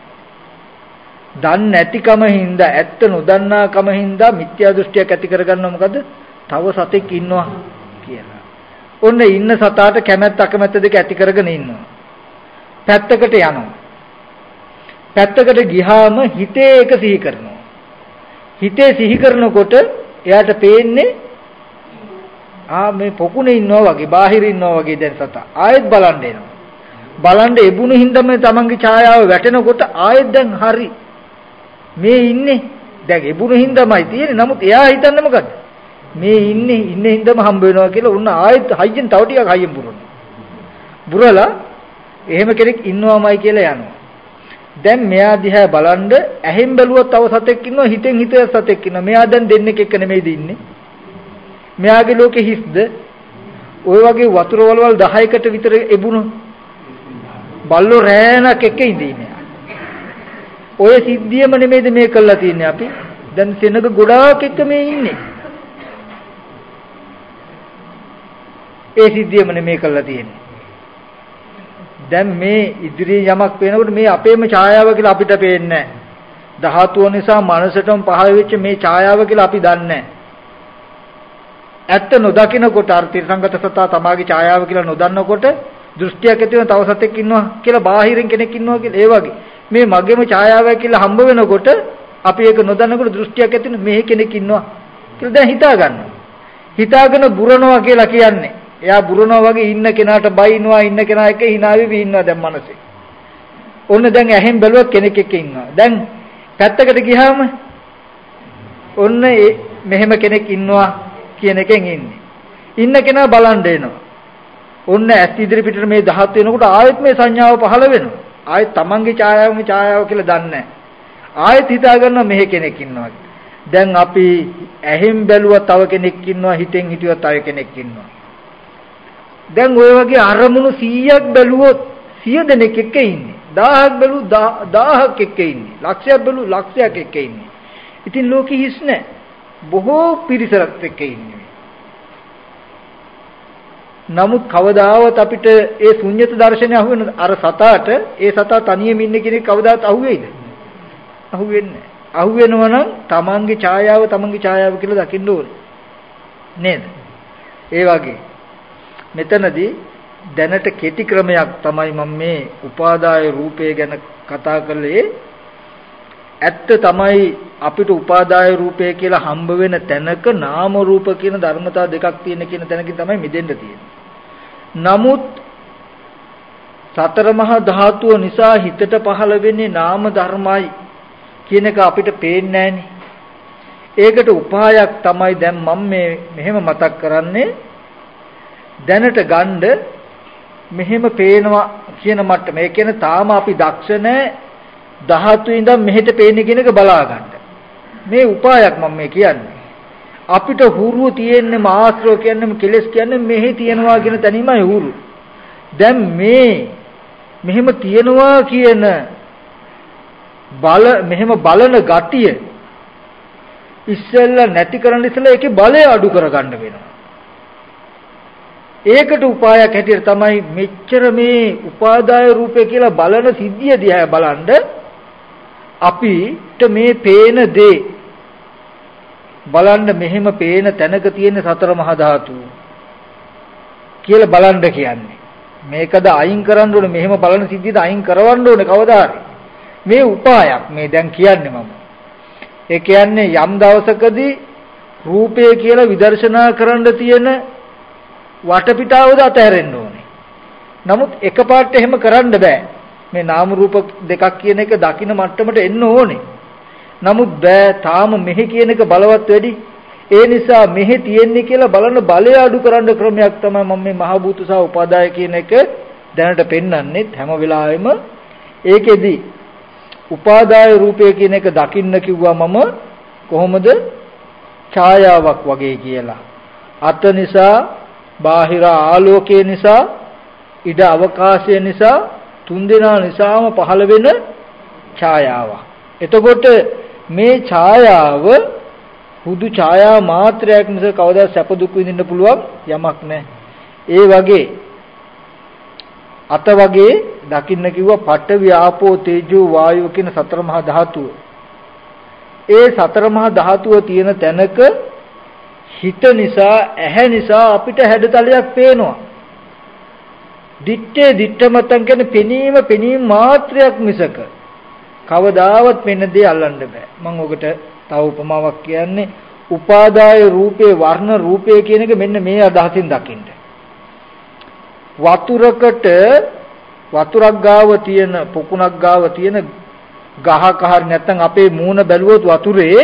දන්නේ නැතිකම හින්දා ඇත්ත නොදන්නාකම හින්දා මිත්‍යා දෘෂ්ටියක් ඇති කරගන්නව මොකද? තව සතෙක් ඉන්නවා කියලා. ඔන්න ඉන්න සතාට කැමැත්ත අකමැත්ත දෙක ඇති කරගෙන ඉන්නවා. පැත්තකට යනවා. පැත්තකට ගියාම හිතේ එක සිහි කරනවා. හිතේ සිහි කරනකොට එයාට පේන්නේ ආ මේ පොකුණේ ඉන්නවා වගේ, බාහිර ඉන්නවා වගේ දැන් සතා. ආයෙත් බලන්න එනවා. බලන්න එබුණු හින්දා මේ තමන්ගේ ඡායාව වැටෙනකොට ආයෙත් දැන් හරි මේ ඉන්නේ දැන් එබුණු හින්දාමයි තියෙන්නේ. නමුත් එයා හිතන්නේ මොකද්ද? මේ ඉන්නේ ඉන්නේ හින්දාම හම්බ වෙනවා කියලා උන්න ආයෙත් හයියෙන් තව ටිකක් හයියෙන් පුරනවා. බුරලා එහෙම කෙනෙක් ඉන්නවමයි කියලා යනවා. දැන් මෙයා දිහා බලන්ද ඇහෙන් බැලුවොත් තව සතෙක් ඉන්නවා හිතෙන් හිතේ සතෙක් ඉන්නවා. මෙයා දැන් දෙන්නෙක් එක්ක නෙමෙයිද ඉන්නේ. මෙයාගේ ලෝකෙ හිස්ද ওই වගේ වතුර වලවල් 10කට විතර එබුණු බල්ලෝ රෑනක් එක්ක ඉඳින්නේ. ඔය සිද්ධියම නෙමෙයිද මේ කළා තියන්නේ අපි. දැන් සෙනග ගොඩාක් එක්ක මේ ඉන්නේ. ඒ සිද්ධියම නෙමෙයි කළා තියන්නේ. දැන් මේ ඉදිරියේ යමක් පේනකොට මේ අපේම ඡායාව කියලා අපිට පේන්නේ ධාතුව නිසා මනසටම පහළ වෙච්ච මේ ඡායාව කියලා අපි දන්නේ ඇත්ත නොදකිනකොට අර තිරසංගත සතා තමාගේ ඡායාව කියලා නොදන්නකොට දෘෂ්ටියක් ඇති වෙන තව සතෙක් ඉන්නවා කියලා බාහිරින් කෙනෙක් ඉන්නවා කියලා ඒ වගේ මේ මගේම ඡායාවයි කියලා හම්බ වෙනකොට අපි ඒක නොදන්නකොට දෘෂ්ටියක් ඇති වෙන මේ කෙනෙක් ඉන්නවා කියලා දැන් හිතා ගන්නවා. හිතාගෙන බුරනවා කියලා කියන්නේ එයා බුරනවා වගේ ඉන්න කෙනාට බයිනවා ඉන්න කෙනා එක්ක hina වෙවි ඉන්නවා දැන් මනසේ. ඔන්න දැන් ඇහෙන් බැලුවත් කෙනෙක් එක්ක ඉන්නවා. දැන් පැත්තකට ගියාම ඔන්න මෙහෙම කෙනෙක් ඉන්නවා කියන එකෙන් ඉන්නේ. ඉන්න කෙනා බලන් දෙනවා. ඔන්න ඇස් ඉදිරි පිටට මේ දහත් වෙනකොට ආයෙත් මේ සංඥාව පහළ වෙනවා. ආයෙත් තමන්ගේ ඡායාව මේ ඡායාව කියලා දන්නේ නැහැ. ආයෙත් හිතා ගන්නවා මෙහෙ කෙනෙක් ඉන්නවා. දැන් අපි ඇහෙන් බැලුවා තව කෙනෙක් ඉන්නවා හිතෙන් හිතුවා තව කෙනෙක් ඉන්නවා. දැන් ওই වගේ අරමුණු 100ක් බැලුවොත් 100 දෙනෙක් එක්ක ඉන්නේ. 1000ක් බැලු 1000ක් එක්ක ඉන්නේ. ලක්ෂයක් බැලු ලක්ෂයක් එක්ක ඉන්නේ. ඉතින් ලෝකෙ හිස් නැහැ. බොහෝ පිරිසක් එක්ක ඉන්නේ. නමුත් කවදාවත් අපිට ඒ ශුන්්‍යත දර්ශනය අහු වෙන අර සතාට ඒ සතා තනියම ඉන්න කෙනෙක් කවදාත් අහු වෙයිද? අහු වෙන්නේ නැහැ. අහු වෙනවා නම් තමන්ගේ ඡායාව තමන්ගේ ඡායාව කියලා දකින්න ඕනේ. නේද? ඒ වගේ මෙතනදී දැනට කෙටි ක්‍රමයක් තමයි මම මේ උපාදාය රූපය ගැන කතා කළේ. ඇත්ත තමයි අපිට උපාදාය රූපය කියලා හම්බ වෙන තැනක නාම රූප කියන ධර්මතා දෙකක් තියෙන කියන තැනකින් තමයි මිදෙන්න තියෙන්නේ. නමුත් සතර මහා ධාතුව නිසා හිතට පහළ වෙන්නේ නාම ධර්මයි කියන එක අපිට පේන්නේ ඒකට උපායක් තමයි දැන් මම මේ මෙහෙම මතක් කරන්නේ දැනට ගන්න මෙහෙම පේනවා කියන මට්ටම. ඒ කියන්නේ තාම අපි දක්ෂ නැහැ ධාතු ඉඳන් මෙහෙට පේන්නේ කියන එක බලා ගන්න. මේ උපායක් මම මේ කියන්නේ. අපිට හුරුව තියෙන්නේ මාස්ත්‍රෝ කියන්නේ කෙලස් කියන්නේ මෙහි තියනවා කියන තැනීමයි හුරු. දැන් මේ මෙහෙම තියනවා කියන බල මෙහෙම බලන ගතිය ඉස්සෙල්ලා නැති කරන්න ඉස්සෙල්ලා ඒකේ බලය අඩු කරගන්න වෙනවා. ඒකට උපායක් හැටියට තමයි මෙච්චර මේ උපාදාය රූපය කියලා බලන සිද්ධිය දිහා බලනද අපිට මේ පේන දේ බලන්න මෙහෙම පේන තැනක තියෙන සතර මහා ධාතු කියලා බලන්න කියන්නේ. මේකද අයින් කරන්න ඕනේ මෙහෙම බලන සිද්ධියද අයින් කරවන්න ඕනේ කවදා මේ උපායක් මේ දැන් කියන්නේ මම. ඒ කියන්නේ යම් දවසකදී රූපය කියලා විදර්ශනා කරන්න තියෙන වටපිටාවද අතහැරෙන්න ඕනේ. නමුත් එකපාරට එහෙම කරන්න බෑ. මේ නාම රූප දෙකක් කියන එක දකින්න මට්ටමට එන්න ඕනේ. නමුත් බෑ තාම මෙහි කියන එක බලවත් වැඩි. ඒ නිසා මෙහි තියෙන්නේ කියලා බලන බලය අඩු කරන්න ක්‍රමයක් තමයි මම මේ මහ භූත සහ උපාදාය කියන එක දැනට පෙන්වන්නේ හැම වෙලාවෙම ඒකෙදි උපාදාය රූපය කියන එක දකින්න කිව්වා මම කොහොමද ඡායාවක් වගේ කියලා. අත නිසා, බාහිර ආලෝකය නිසා, ඉඩ අවකාශය නිසා, තුන්දෙනා නිසාම පහළ වෙන ඡායාවක්. එතකොට මේ ඡායාව හුදු ඡායා මාත්‍රයක් මිස කවදා සැප දුක් විඳින්න පුළුවන් යමක් නැහැ. ඒ වගේ අත වගේ දකින්න කිව්වා පඨවි ආපෝ තේජෝ වායෝ කියන සතර මහා ධාතුව. ඒ සතර මහා ධාතුව තියෙන තැනක හිත නිසා ඇහැ නිසා අපිට හැඩතලයක් පේනවා. දිත්තේ දිත්තමතන් කියන්නේ පෙනීම පෙනීම මාත්‍රයක් මිසක කවදාවත් වෙන දේ අල්ලන්න බෑ. මම ඔකට තව උපමාවක් කියන්නේ උපාදාය රූපේ වර්ණ රූපේ කියන එක මෙන්න මේ අදහසින් දකින්න. වතුරකට වතුරක් ගාව තියෙන පොකුණක් ගාව තියෙන ගහක හරි නැත්නම් අපේ මූණ බැලුවොත් වතුරේ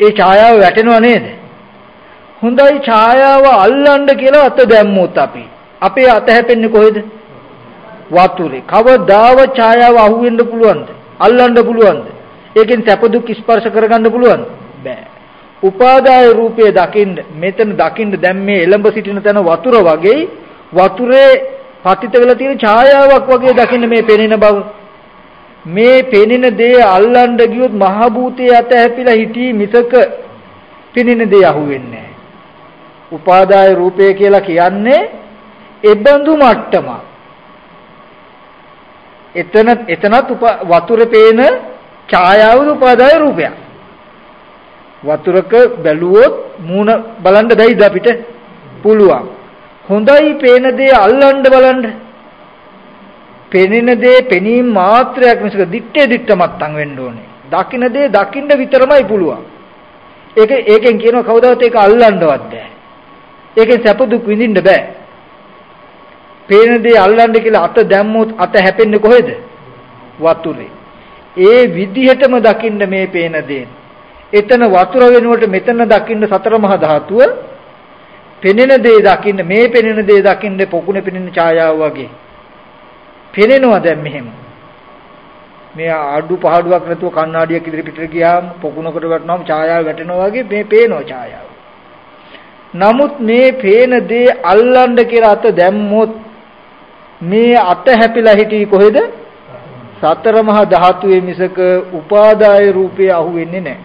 ඒ ඡායාව වැටෙනව නේද? හොඳයි ඡායාව අල්ලන්න කියලා අත දැම්මොත් අපි අපේ අත හැපෙන්නේ කොහෙද? වතුරේ කවදාව ඡායාව අහුවෙන්න පුළුවන්ද? අල්ලන්න පුළුවන්ද? ඒකෙන් සැප දුක් ස්පර්ශ කරගන්න පුළුවන්ද? බෑ. උපාදාය රූපය දකින්න මෙතන දකින්න දැන් මේ එළඹ සිටින තැන වතුර වගේ වතුරේ පතිත වෙලා තියෙන ඡායාවක් වගේ දකින්න මේ පෙනෙන බව මේ පෙනෙන දේ අල්ලන්න ගියොත් මහ භූතයේ අත හැපිලා හිටී මිසක පෙනෙන දේ අහුවෙන්නේ නැහැ. උපාදාය රූපය කියලා කියන්නේ එබඳු මට්ටමක්. එතන එතනත් වතුරේ පේන ඡායාවද උපාදාය රූපයක්. වතුරක බැලුවොත් මූණ බලන්න බැයිද අපිට? පුළුවන්. හොඳයි පේන දේ අල්ලන්න බලන්න. පෙනෙන දේ පෙනීම මාත්‍රයක් මිසක දිත්තේ දිත්ත මත්තන් වෙන්න ඕනේ. දකින්න දේ දකින්න විතරමයි පුළුවන්. ඒක ඒකෙන් කියනවා කවදාවත් ඒක අල්ලන්නවත් බෑ. ඒකෙන් සැප දුක් විඳින්න බෑ. පේන දේ අල්ලන්න කියලා අත දැම්මොත් අත හැපෙන්නේ කොහෙද? වතුරේ. ඒ විදිහටම දකින්න මේ පේන දේ. එතන වතුර වෙනුවට මෙතන දකින්න සතර මහා ධාතුව පෙනෙන දේ දකින්න මේ පෙනෙන දේ දකින්න පොකුණේ පෙනෙන ඡායාව වගේ. පෙනෙනවා දැන් මෙහෙම. මේ අඩු පහඩුවක් නැතුව කණ්ණාඩියක් ඉදිරි පිටට ගියාම පොකුණකට වැටෙනවාම ඡායාව වැටෙනවා වගේ මේ පේනවා ඡායාව. නමුත් මේ පේන දේ අල්ලන්න කියලා අත දැම්මොත් මේ අත හැපිලා හිටි කොහෙද? සතර මහා ධාතුවේ මිසක උපාදාය රූපේ අහු වෙන්නේ නැහැ.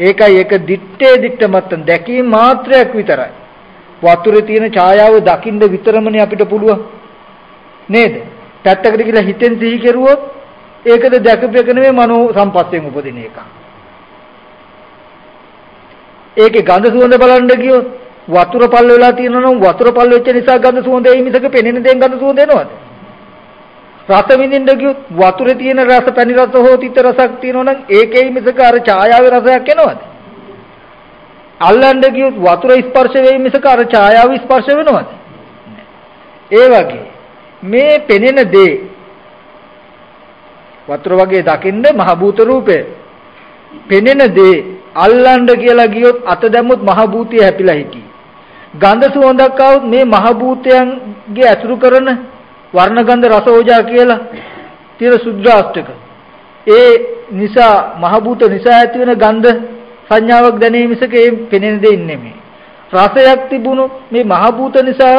ඒකයි ඒක දිත්තේ දිත්ත මත්තන් දැකීම මාත්‍රයක් විතරයි. වතුරේ තියෙන ඡායාව දකින්න විතරමනේ අපිට පුළුවන්. නේද? පැත්තකට ගිහලා හිතෙන් සිහි කෙරුවොත් ඒකද දැකපෙක නෙමෙයි මනෝ සම්පස්යෙන් උපදින එක. ඒකේ ගඳ සුවඳ බලන්න ගියොත් වතුර පල් වෙලා තියෙනවා නම් වතුර පල් වෙච්ච නිසා ගඳ සුවඳ එයි මිසක පෙනෙන දෙයෙන් ගඳ සුවඳ එනවද? රස විඳින්න ගියොත් වතුරේ තියෙන රස පැණි රස හෝ තිත රසක් තියෙනවා නම් ඒකෙයි මිසක අර ඡායාවේ රසයක් එනවද? අල්ලන්න ගියොත් වතුර ස්පර්ශ වෙයි මිසක අර ඡායාව ස්පර්ශ වෙනවද? ඒ වගේ මේ පෙනෙන දේ වතුර වගේ දකින්න මහ භූත රූපය පෙනෙන දේ අල්ලන්න කියලා ගියොත් අත දැම්මොත් මහ භූතය හැපිලා හිටි. ගන්ධ සුවඳක් આવුත් මේ මහ භූතයන්ගේ ඇසුරු කරන වර්ණ ගන්ධ රස ඕජා කියලා තියෙන සුද්ධාෂ්ටක. ඒ නිසා මහ භූත නිසා ඇති වෙන ගන්ධ සංඥාවක් දැනේ මිසක ඒ පෙනෙන දෙයක් නෙමෙයි. රසයක් තිබුණු මේ මහ භූත නිසා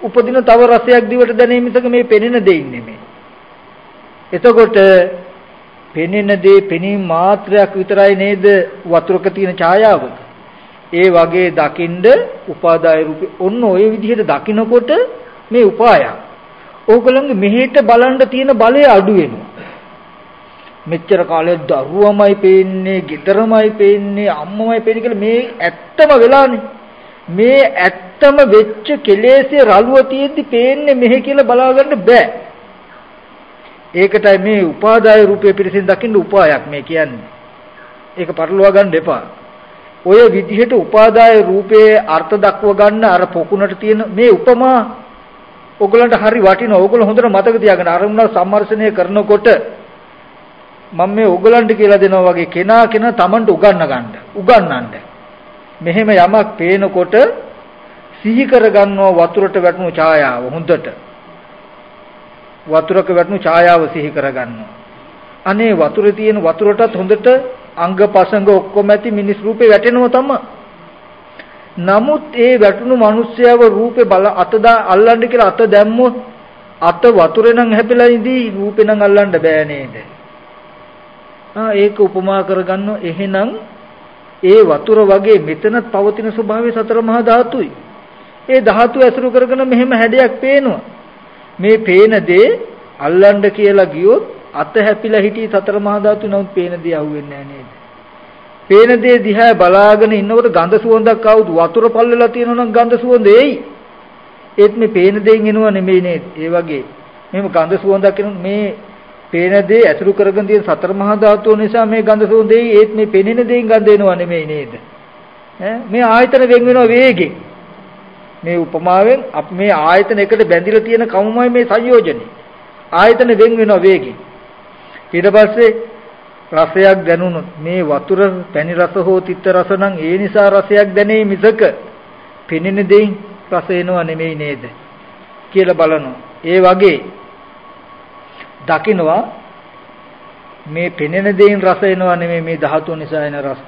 උපදින තව රසයක් දිවට දැනේ මිසක මේ පෙනෙන දෙයක් නෙමෙයි. එතකොට පෙනෙන දේ පෙනීම මාත්‍රයක් විතරයි නේද වතුරක තියෙන ඡායාව. ඒ වගේ දකින්ද උපාදාය රූපේ ඔන්න ඔය විදිහට දකිනකොට මේ උපායක්. ඕගොල්ලන්ගේ මෙහෙට බලන්න තියෙන බලය අඩු වෙනවා. මෙච්චර කාලෙ දරුවමයි පේන්නේ, ගෙදරමයි පේන්නේ, අම්මමයි පේන්නේ කියලා මේ ඇත්තම වෙලානේ. මේ ඇත්තම වෙච්ච කෙලෙස්ේ රළුව තියෙද්දි පේන්නේ මෙහෙ කියලා බලා ගන්න බෑ. ඒකටයි මේ උපාදාය රූපය පිළිසින් දකින්න උපායක් මේ කියන්නේ. ඒක පරිලවා ගන්න එපා. ඔය විදිහට උපාදාය රූපයේ අර්ථ දක්ව ගන්න අර පොකුණට තියෙන මේ උපමා ඔයගලන්ට හරි වටිනවා. ඔයගොල්ලෝ හොඳට මතක තියාගන්න. අරමුණ සම්මර්ෂණය කරනකොට මම මේ ඔයගලන්ට කියලා දෙනවා වගේ කෙනා කෙනා Tamanට උගන්න ගන්න. උගන්නන්න. මෙහෙම යමක් පේනකොට සිහි කරගන්නවා වතුරට වැටුණු ඡායාව හොඳට. වතුරක වැටුණු ඡායාව සිහි කරගන්නවා. අනේ වතුරේ තියෙන වතුරටත් හොඳට අංග පසංග ඔක්කොම ඇති මිනිස් රූපේ වැටෙනවා තමයි. නමුත් ඒ වැටුණු මිනිස්යාව රූපේ බල අතදා අල්ලන්න කියලා අත දැම්මොත් අත වතුරේ නම් හැපිලා ඉඳී රූපේ නම් අල්ලන්න බෑ නේද? ආ ඒක උපමා කරගන්න එහෙනම් ඒ වතුර වගේ මෙතනත් පවතින ස්වභාවය සතර මහා ධාතුයි. ඒ ධාතු ඇසුරු කරගෙන මෙහෙම හැඩයක් පේනවා. මේ පේන දේ අල්ලන්න කියලා ගියොත් අත හැපිලා හිටි සතර මහා ධාතු නමුත් පේන දේ අහුවෙන්නේ නැහැ නේද? පේන දේ දිහා බලාගෙන ඉන්නකොට ගඳ සුවඳක් ආවුත් වතුර පල්ලලා තියෙනවා නම් ගඳ සුවඳ එයි. ඒත් මේ පේන දෙයින් එනවා නෙමෙයි නේද? ඒ වගේ. මෙහෙම ගඳ සුවඳක් එන මේ පේන දේ ඇසුරු කරගෙන තියෙන සතර මහා ධාතුව නිසා මේ ගඳ සුවඳ එයි. ඒත් මේ පෙනෙන දෙයින් ගඳ එනවා නෙමෙයි නේද? ඈ මේ ආයතන වෙන් වෙනවා වේගෙන්. මේ උපමාවෙන් අපි මේ ආයතන එකට බැඳිලා තියෙන කමමයි මේ සංයෝජනේ. ආයතන වෙන් වෙනවා වේගෙන්. ඊට පස්සේ රසයක් දැනුනොත් මේ වතුර පැණි රස හෝ තිත්ත රස නම් ඒ නිසා රසයක් දැනේ මිසක පෙනෙන දෙයින් රස එනවා නෙමෙයි නේද කියලා බලනවා. ඒ වගේ දකින්නවා මේ පෙනෙන දෙයින් රස එනවා නෙමෙයි මේ ධාතුව නිසා එන රස.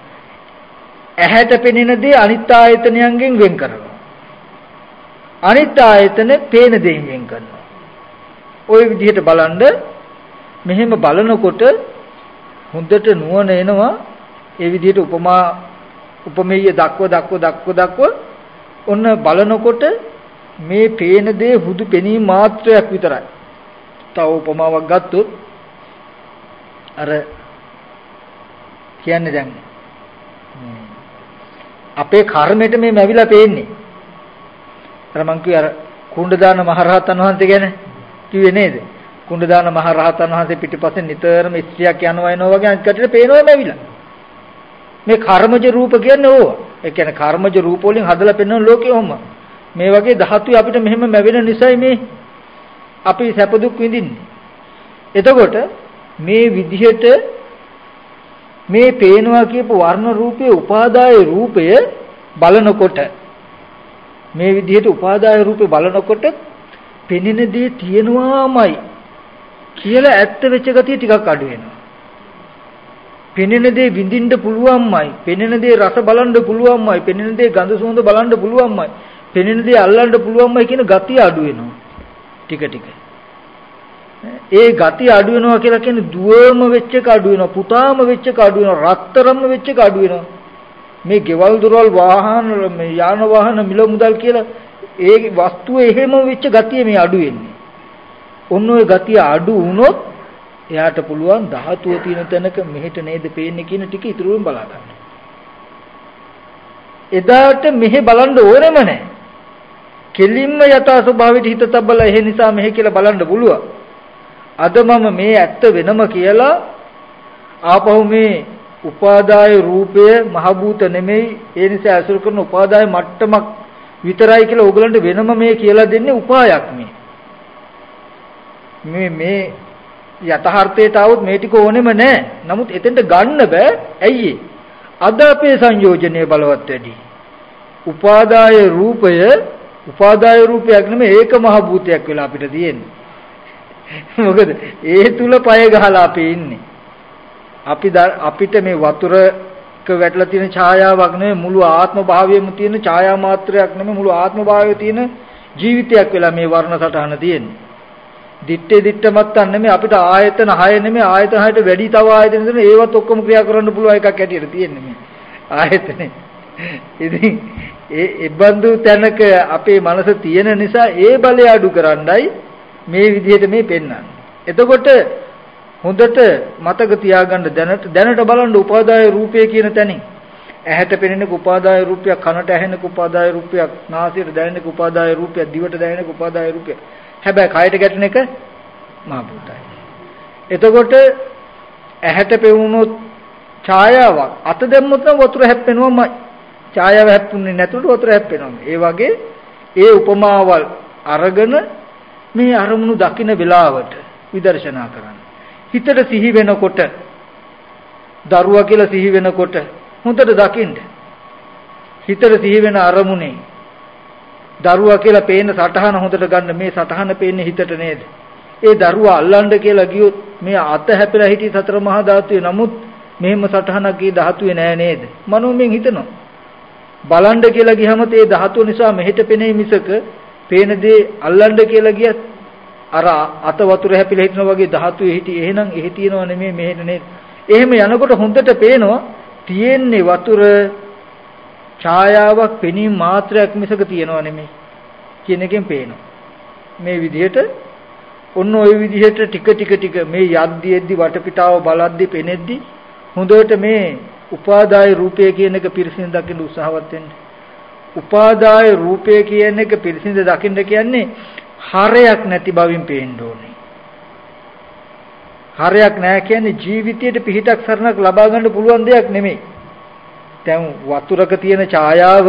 ඇහැට පෙනෙන දේ අනිත් ආයතනයන්ගෙන් වෙන් කරනවා. අනිත් ආයතන පේන දෙයින් වෙන් කරනවා. ওই විදිහට බලනද මෙහෙම බලනකොට හොඳට නුවණ එනවා ඒ විදිහට උපමා උපමේය දක්ව දක්ව දක්ව දක්ව ඔන්න බලනකොට මේ පේන දේ හුදු පෙනීම මාත්‍රයක් විතරයි. තව උපමාවක් ගත්තොත් අර කියන්නේ දැන් අපේ කර්මයට මේ මැවිලා පේන්නේ. අර මං කිව්වේ අර කුණ්ඩදාන මහරහතන් වහන්සේ ගැන කිව්වේ නේද? කුණ්ඩදාන මහ රහතන් වහන්සේ පිටිපස්සෙන් නිතරම ස්ත්‍රියක් යනවා එනවා වගේ අනිත් කටට පේනවම ඇවිල්ලා. මේ කර්මජ රූප කියන්නේ ඕවා. ඒ කියන්නේ කර්මජ රූප වලින් හදලා පෙන්වන ලෝකේ ඔහම. මේ වගේ ධාතුයි අපිට මෙහෙම මැවෙන නිසයි මේ අපි සැප දුක් විඳින්නේ. එතකොට මේ විදිහට මේ පේනවා කියපු වර්ණ රූපයේ උපාදාය රූපය බලනකොට මේ විදිහට උපාදාය රූපේ බලනකොට පෙනෙන දේ තියෙනවාමයි කියලා ඇත්ත වෙච්ච ගතිය ටිකක් අඩු වෙනවා. පෙනෙන දේ විඳින්න පුළුවන්මයි. පෙනෙන දේ රස බලන්න පුළුවන්මයි. පෙනෙන දේ ගඳ සුවඳ බලන්න පුළුවන්මයි. පෙනෙන දේ අල්ලන්න පුළුවන්මයි කියන ගතිය අඩු වෙනවා. ටික ටික. ඒ ගතිය අඩු වෙනවා කියලා කියන්නේ දුවම වෙච්ච එක අඩු වෙනවා. පුතාම වෙච්ච එක අඩු වෙනවා. රත්තරම්ම වෙච්ච එක අඩු වෙනවා. මේ ගෙවල් දොරවල් වාහන මේ යාන වාහන මිල මුදල් කියලා ඒ වස්තුව එහෙම වෙච්ච ගතිය මේ අඩු වෙන්නේ. ඔන්න ඔය ගතිය අඩු වුණොත් එයාට පුළුවන් ධාතුව තියෙන තැනක මෙහෙට නේද පේන්නේ කියන ටික ඉතුරුවෙන් බලා ගන්න. එදාට මෙහෙ බලන්න ඕනෙම නැහැ. කෙලින්ම යථා ස්වභාවයට හිත තබලා එහෙ නිසා මෙහෙ කියලා බලන්න පුළුවන්. අද මම මේ ඇත්ත වෙනම කියලා ආපහු මේ උපාදාය රූපය මහ භූත නෙමෙයි ඒ නිසා අසුර කරන උපාදාය මට්ටමක් විතරයි කියලා ඕගලන්ට වෙනම මේ කියලා දෙන්නේ උපායක් මේ මේ මේ යථාර්ථයට આવුත් මේ ටික ඕනෙම නැහැ නමුත් එතෙන්ට ගන්න බෑ. ඇයි අද අපේ සංයෝජනයේ බලවත් වැඩි. උපාදාය රූපය උපාදාය රූපයක් නෙමෙයි ඒක මහ භූතයක් වෙලා අපිට තියෙන්නේ. මොකද ඒ තුල පය ගහලා අපි ඉන්නේ. අපි අපිට මේ වතුරක වැටලා තියෙන ඡායාවක් නෙමෙයි මුළු ආත්ම භාවයෙම තියෙන ඡායා මාත්‍රයක් නෙමෙයි මුළු ආත්ම භාවයේ තියෙන ජීවිතයක් වෙලා මේ වර්ණ සටහන තියෙන්නේ. දිත්තේ දිත්ත මත්තන් නෙමෙයි අපිට ආයතන 6 නෙමෙයි ආයතන 6ට වැඩි තව ආයතන දෙන ඒවත් ඔක්කොම ක්‍රියා කරන්න පුළුවන් එකක් හැටියට තියෙන්නේ මේ ආයතනේ. ඉතින් ඒ ඉබ්බන්දු තැනක අපේ මනස තියෙන නිසා ඒ බලය අඩු කරන්නයි මේ විදිහට මේ පෙන්වන්නේ. එතකොට හොඳට මතක තියාගන්න දැනට දැනට බලන්න උපාදාය රූපය කියන තැනින් ඇහැට පෙනෙන උපාදාය රූපයක් කනට ඇහෙන උපාදාය රූපයක් නාසයට දැනෙන උපාදාය රූපයක් දිවට දැනෙන උපාදාය රූපයක් හැබැයි කයට ගැටෙන එක මහ භූතයි එතකොට ඇහැට පෙවුනොත් ඡායාවක්. අත දැම්මොත් නම් වතුර හැප්පෙනවමයි. ඡායාව හැප්පුන්නේ නැතුව වතුර හැප්පෙනවා ඒ වගේ ඒ උපමාවල් අරගෙන මේ අරමුණු දකින්න වෙලාවට විදර්ශනා කරන්න. හිතට සිහි වෙනකොට දරුවා කියලා සිහි වෙනකොට හොඳට දකින්න. හිතට සිහි වෙන අරමුණේ දරුවා කියලා පේන සටහන හොඳට ගන්න මේ සටහන පේන්නේ හිතට නේද? ඒ දරුවා අල්ලන්න කියලා ගියොත් මේ අත හැපිලා හිටි සතර මහා ධාතුවේ නමුත් මෙහෙම සටහනක් ඊ ධාතුවේ නෑ නේද? මනෝමයෙන් හිතනවා. බලන්න කියලා ගියහම ඒ ධාතුව නිසා මෙහෙට පෙනේ මිසක පේන දේ අල්ලන්න කියලා ගියත් අර අත වතුර හැපිලා හිටනවා වගේ ධාතුවේ හිටි එහෙනම් එහෙ තියනව නෙමෙයි මෙහෙට නේද එහෙම යනකොට හොඳට පේනවා තියෙන්නේ වතුර ඡායාවක් පෙනීම මාත්‍රයක් මිසක තියනව නෙමෙයි කියන එකෙන් පේනවා මේ විදිහට ඔන්න ওই විදිහට ටික ටික ටික මේ යද්දීෙද්දි වටපිටාව බලද්දි පෙනෙද්දි හොඳට මේ උපාදාය රූපය කියන එක පිරිසිදු දකින්න උත්සාහවත් වෙන්න. උපාදාය රූපය කියන එක පිරිසිදු දකින්න කියන්නේ හරයක් නැති බවින් පේන්න ඕනේ. හරයක් නැහැ කියන්නේ ජීවිතයේ පිහිටක් සරණක් ලබා ගන්න පුළුවන් දෙයක් නෙමෙයි. දැන් වතුරක තියෙන ඡායාව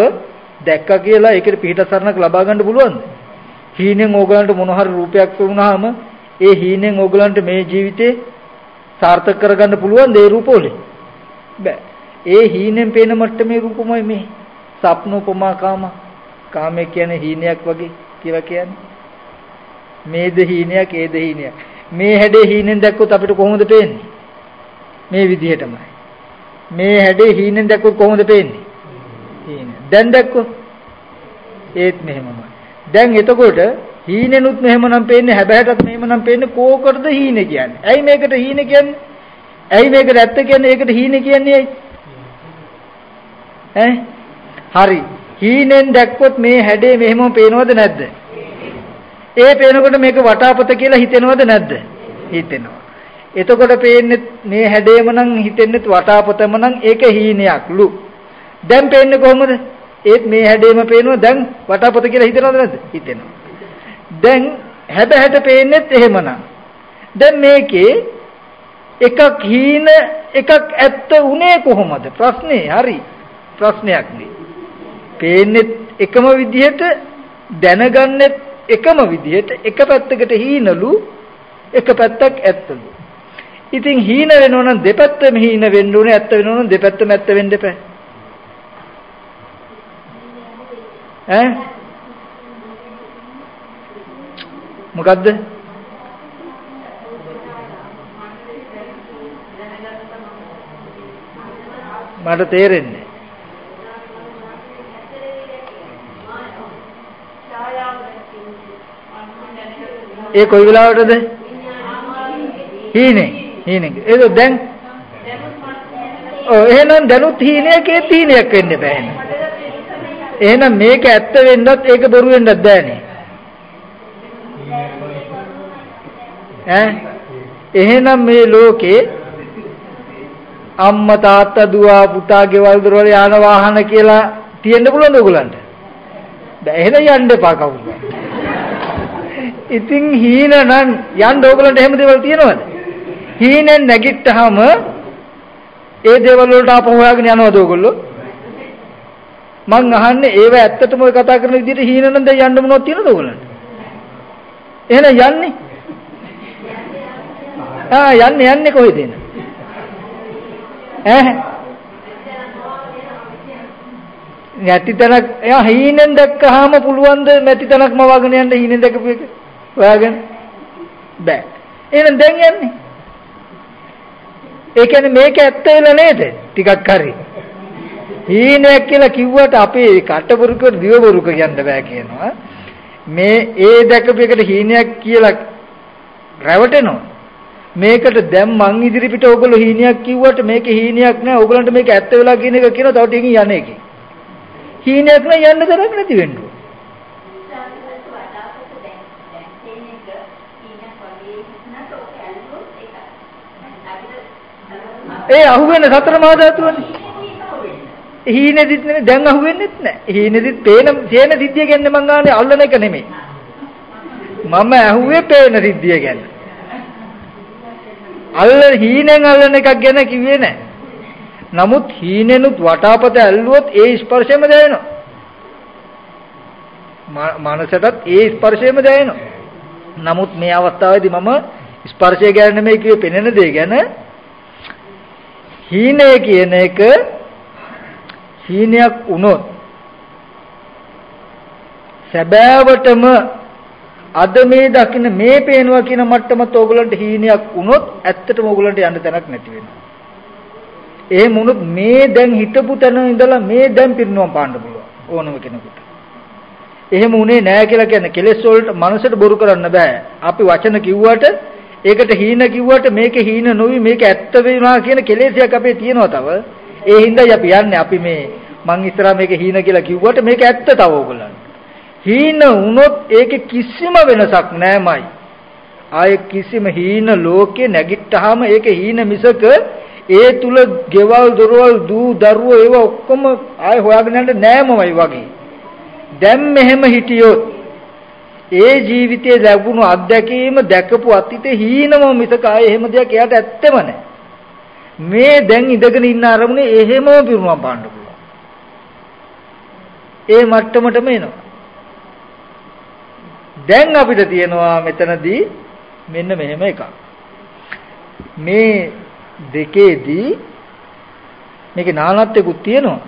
දැක්ක කියලා ඒකට පිහිට සරණක් ලබා ගන්න පුළුවන්ද? හීනෙන් ඕගලන්ට මොන හරි රූපයක් වුණාම ඒ හීනෙන් ඕගලන්ට මේ ජීවිතේ සාර්ථක කරගන්න පුළුවන් දේ රූපෝලේ. බෑ. ඒ හීනෙන් පේන මට්ටමේ රූපමයි මේ. සප්නෝපමා කාම. කාමයේ කියන්නේ හීනයක් වගේ කියලා කියන්නේ. මේද හීනයක් ඒද හීනයක්. මේ හැඩේ හීනෙන් දැක්කොත් අපිට කොහොමද පේන්නේ? මේ විදිහටමයි. මේ හැඩේ හීනෙන් දැක්කොත් කොහොමද පේන්නේ? හීන. දැන් දැක්කොත් ඒත් මෙහෙමමයි. දැන් එතකොට හීනෙනුත් මෙහෙමනම් පේන්නේ හැබැයිටත් මෙහෙමනම් පේන්නේ කෝකටද හීනේ කියන්නේ. ඇයි මේකට හීනේ කියන්නේ? ඇයි මේකට ඇත්ත කියන්නේ? ඒකට හීනේ කියන්නේ ඇයි? ඈ? හරි. හීනෙන් දැක්කොත් මේ හැඩේ මෙහෙමම පේනවද නැද්ද? ඒ පේනකොට මේක වටාපත කියලා හිතෙනවද නැද්ද? හිතෙනවා. එතකොට පේන්නේ මේ හැඩේම නම් හිතෙන්නේ වටාපතම නම් ඒක හීනයක්ලු. දැන් පේන්නේ කොහොමද? ඒත් මේ හැඩේම පේනවා දැන් වටාපත කියලා හිතනවද නැද්ද? හිතෙනවා. දැන් හැබ හැට පේන්නේත් එහෙමනම්. දැන් මේකේ එකක් හීන එකක් ඇත්ත උනේ කොහොමද? ප්‍රශ්නේ හරි. ප්‍රශ්නයක් නේ. පේන්නේ එකම විදිහට දැනගන්නේ එකම විදිහට එක පැත්තකට හීනලු එක පැත්තක් ඇත්තලු. ඉතින් හීන වෙනව නම් දෙපැත්තම හීන වෙන්න ඕනේ ඇත්ත වෙනව නම් දෙපැත්තම ඇත්ත වෙන්න එපා. ඈ මොකද්ද? මට තේරෙන්නේ ඒ කොයි වෙලාවටද? හීනේ. හීනේ. ඒක දැන් ඔව් එහෙනම් දැනුත් හීනයකේ හීනයක් වෙන්න බෑ එහෙනම්. එහෙනම් මේක ඇත්ත වෙන්නත් ඒක බොරු වෙන්නත් බෑනේ. ඈ එහෙනම් මේ ලෝකේ අම්මා තාත්තා දුව පුතා ගෙවල් දොරවල් යාන වාහන කියලා තියෙන්න පුළුවන්ද ඔයගලන්ට? බෑ එහෙනම් යන්න එපා කවුරුත්. ඉතින් හීන නම් යන්න ඕගලන්ට එහෙම දේවල් තියෙනවද? හීනෙන් නැගිට්ටාම ඒ දේවල් වලට ආපහු හොයාගෙන යනවද ඕගොල්ලෝ? මං අහන්නේ ඒව ඇත්තටම ඔය කතා කරන විදිහට හීන නම් දැන් යන්න මොනවද තියෙනවද ඕගලන්ට? එහෙනම් යන්නේ? ආ යන්නේ යන්නේ කොහෙද එන? ඈ නැති තැනක් එයා හීනෙන් දැක්කහම පුළුවන් ද නැති තැනක්ම වගන යන්න හීනෙන් දැකපු එක? හොයාගෙන බෑ. එහෙනම් දැන් යන්නේ. ඒ කියන්නේ මේක ඇත්ත වෙලා නේද? ටිකක් හරි. හීනයක් කියලා කිව්වට අපේ කටබරුක දිවබරුක කියන්න බෑ කියනවා. මේ ඒ දැකපු එකට හීනයක් කියලා රැවටෙනවා. මේකට දැන් මං ඉදිරිපිට ඕගොල්ලෝ හීනයක් කිව්වට මේක හීනයක් නෑ. ඕගොල්ලන්ට මේක ඇත්ත වෙලා කියන එක කියනවා තව ටිකකින් යන්නේ එකේ. හීනයක් නෑ යන්න තරක් නැති වෙන්න ඕන. ඒ අහුවෙන සතර මහා ධාතුවනේ. හීනෙදිත් නෙමෙයි දැන් අහුවෙන්නෙත් නැහැ. හීනෙදිත් පේන තේන සිද්ධිය ගැන මං ගානේ අල්ලන එක නෙමෙයි. මම ඇහුවේ පේන සිද්ධිය ගැන. අල්ල හීනෙන් අල්ලන එකක් ගැන කිව්වේ නැහැ. නමුත් හීනෙනුත් වටාපත ඇල්ලුවොත් ඒ ස්පර්ශයම දැනෙනවා. මනසටත් ඒ ස්පර්ශයම දැනෙනවා. නමුත් මේ අවස්ථාවේදී මම ස්පර්ශය ගැන නෙමෙයි කිව්වේ පෙනෙන දේ ගැන හීනය කියන එක හීනයක් වුණොත් සැබෑවටම අද මේ දකින්න මේ පේනවා කියන මට්ටමත් ඕගලන්ට හීනයක් වුණොත් ඇත්තටම ඕගලන්ට යන්න තැනක් නැති වෙනවා. එහෙම වුණොත් මේ දැන් හිටපු තැන ඉඳලා මේ දැන් පිරිනුවම් පාන්න පුළුවන් ඕනම කෙනෙකුට. එහෙම උනේ නෑ කියලා කියන්නේ කෙලෙස් වලට මනසට බොරු කරන්න බෑ. අපි වචන කිව්වට ඒකට හීන කිව්වට මේක හීන නොවි මේක ඇත්ත වෙනවා කියන කෙලෙසයක් අපේ තියෙනවා තව. ඒ හින්දායි අපි යන්නේ අපි මේ මං ඉස්සරහා මේක හීන කියලා කිව්වට මේක ඇත්ත තව ඕගොල්ලන්. හීන වුණොත් ඒකේ කිසිම වෙනසක් නෑමයි. ආයේ කිසිම හීන ලෝකේ නැගිට්ටාම ඒක හීන මිසක ඒ තුල ගෙවල් දොරවල් දූ දරුවෝ ඒව ඔක්කොම ආයේ හොයාගෙන යන්න නෑමමයි වගේ. දැන් මෙහෙම හිටියොත් ඒ ජීවිතයේ ලැබුණු අත්දැකීම දැකපු අතීතේ හීනම මිසක ආයේ එහෙම දෙයක් එයාට ඇත්තෙම නැහැ. මේ දැන් ඉඳගෙන ඉන්න අරමුණේ එහෙමම පිරුණම් පාන්න පුළුවන්. ඒ මට්ටමටම එනවා. දැන් අපිට තියෙනවා මෙතනදී මෙන්න මෙහෙම එකක්. මේ දෙකේදී මේකේ නානත්වයකුත් තියෙනවා.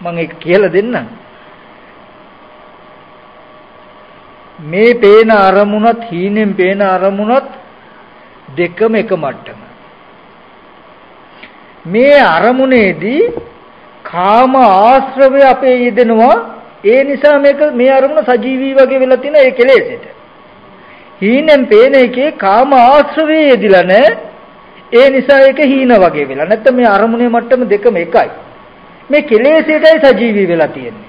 මම ඒක කියලා දෙන්නම්. මේ පේන අරමුණත් හීනෙන් පේන අරමුණත් දෙකම එක මට්ටම. මේ අරමුණේදී කාම ආශ්‍රවය අපේ යෙදෙනවා ඒ නිසා මේක මේ අරමුණ සජීවී වගේ වෙලා තියෙන ඒ කෙලෙසෙට. හීනෙන් පේන එකේ කාම ආශ්‍රවය යෙදිලා නැහැ. ඒ නිසා ඒක හීන වගේ වෙලා. නැත්නම් මේ අරමුණේ මට්ටම දෙකම එකයි. මේ කෙලෙසෙටයි සජීවී වෙලා තියෙන්නේ.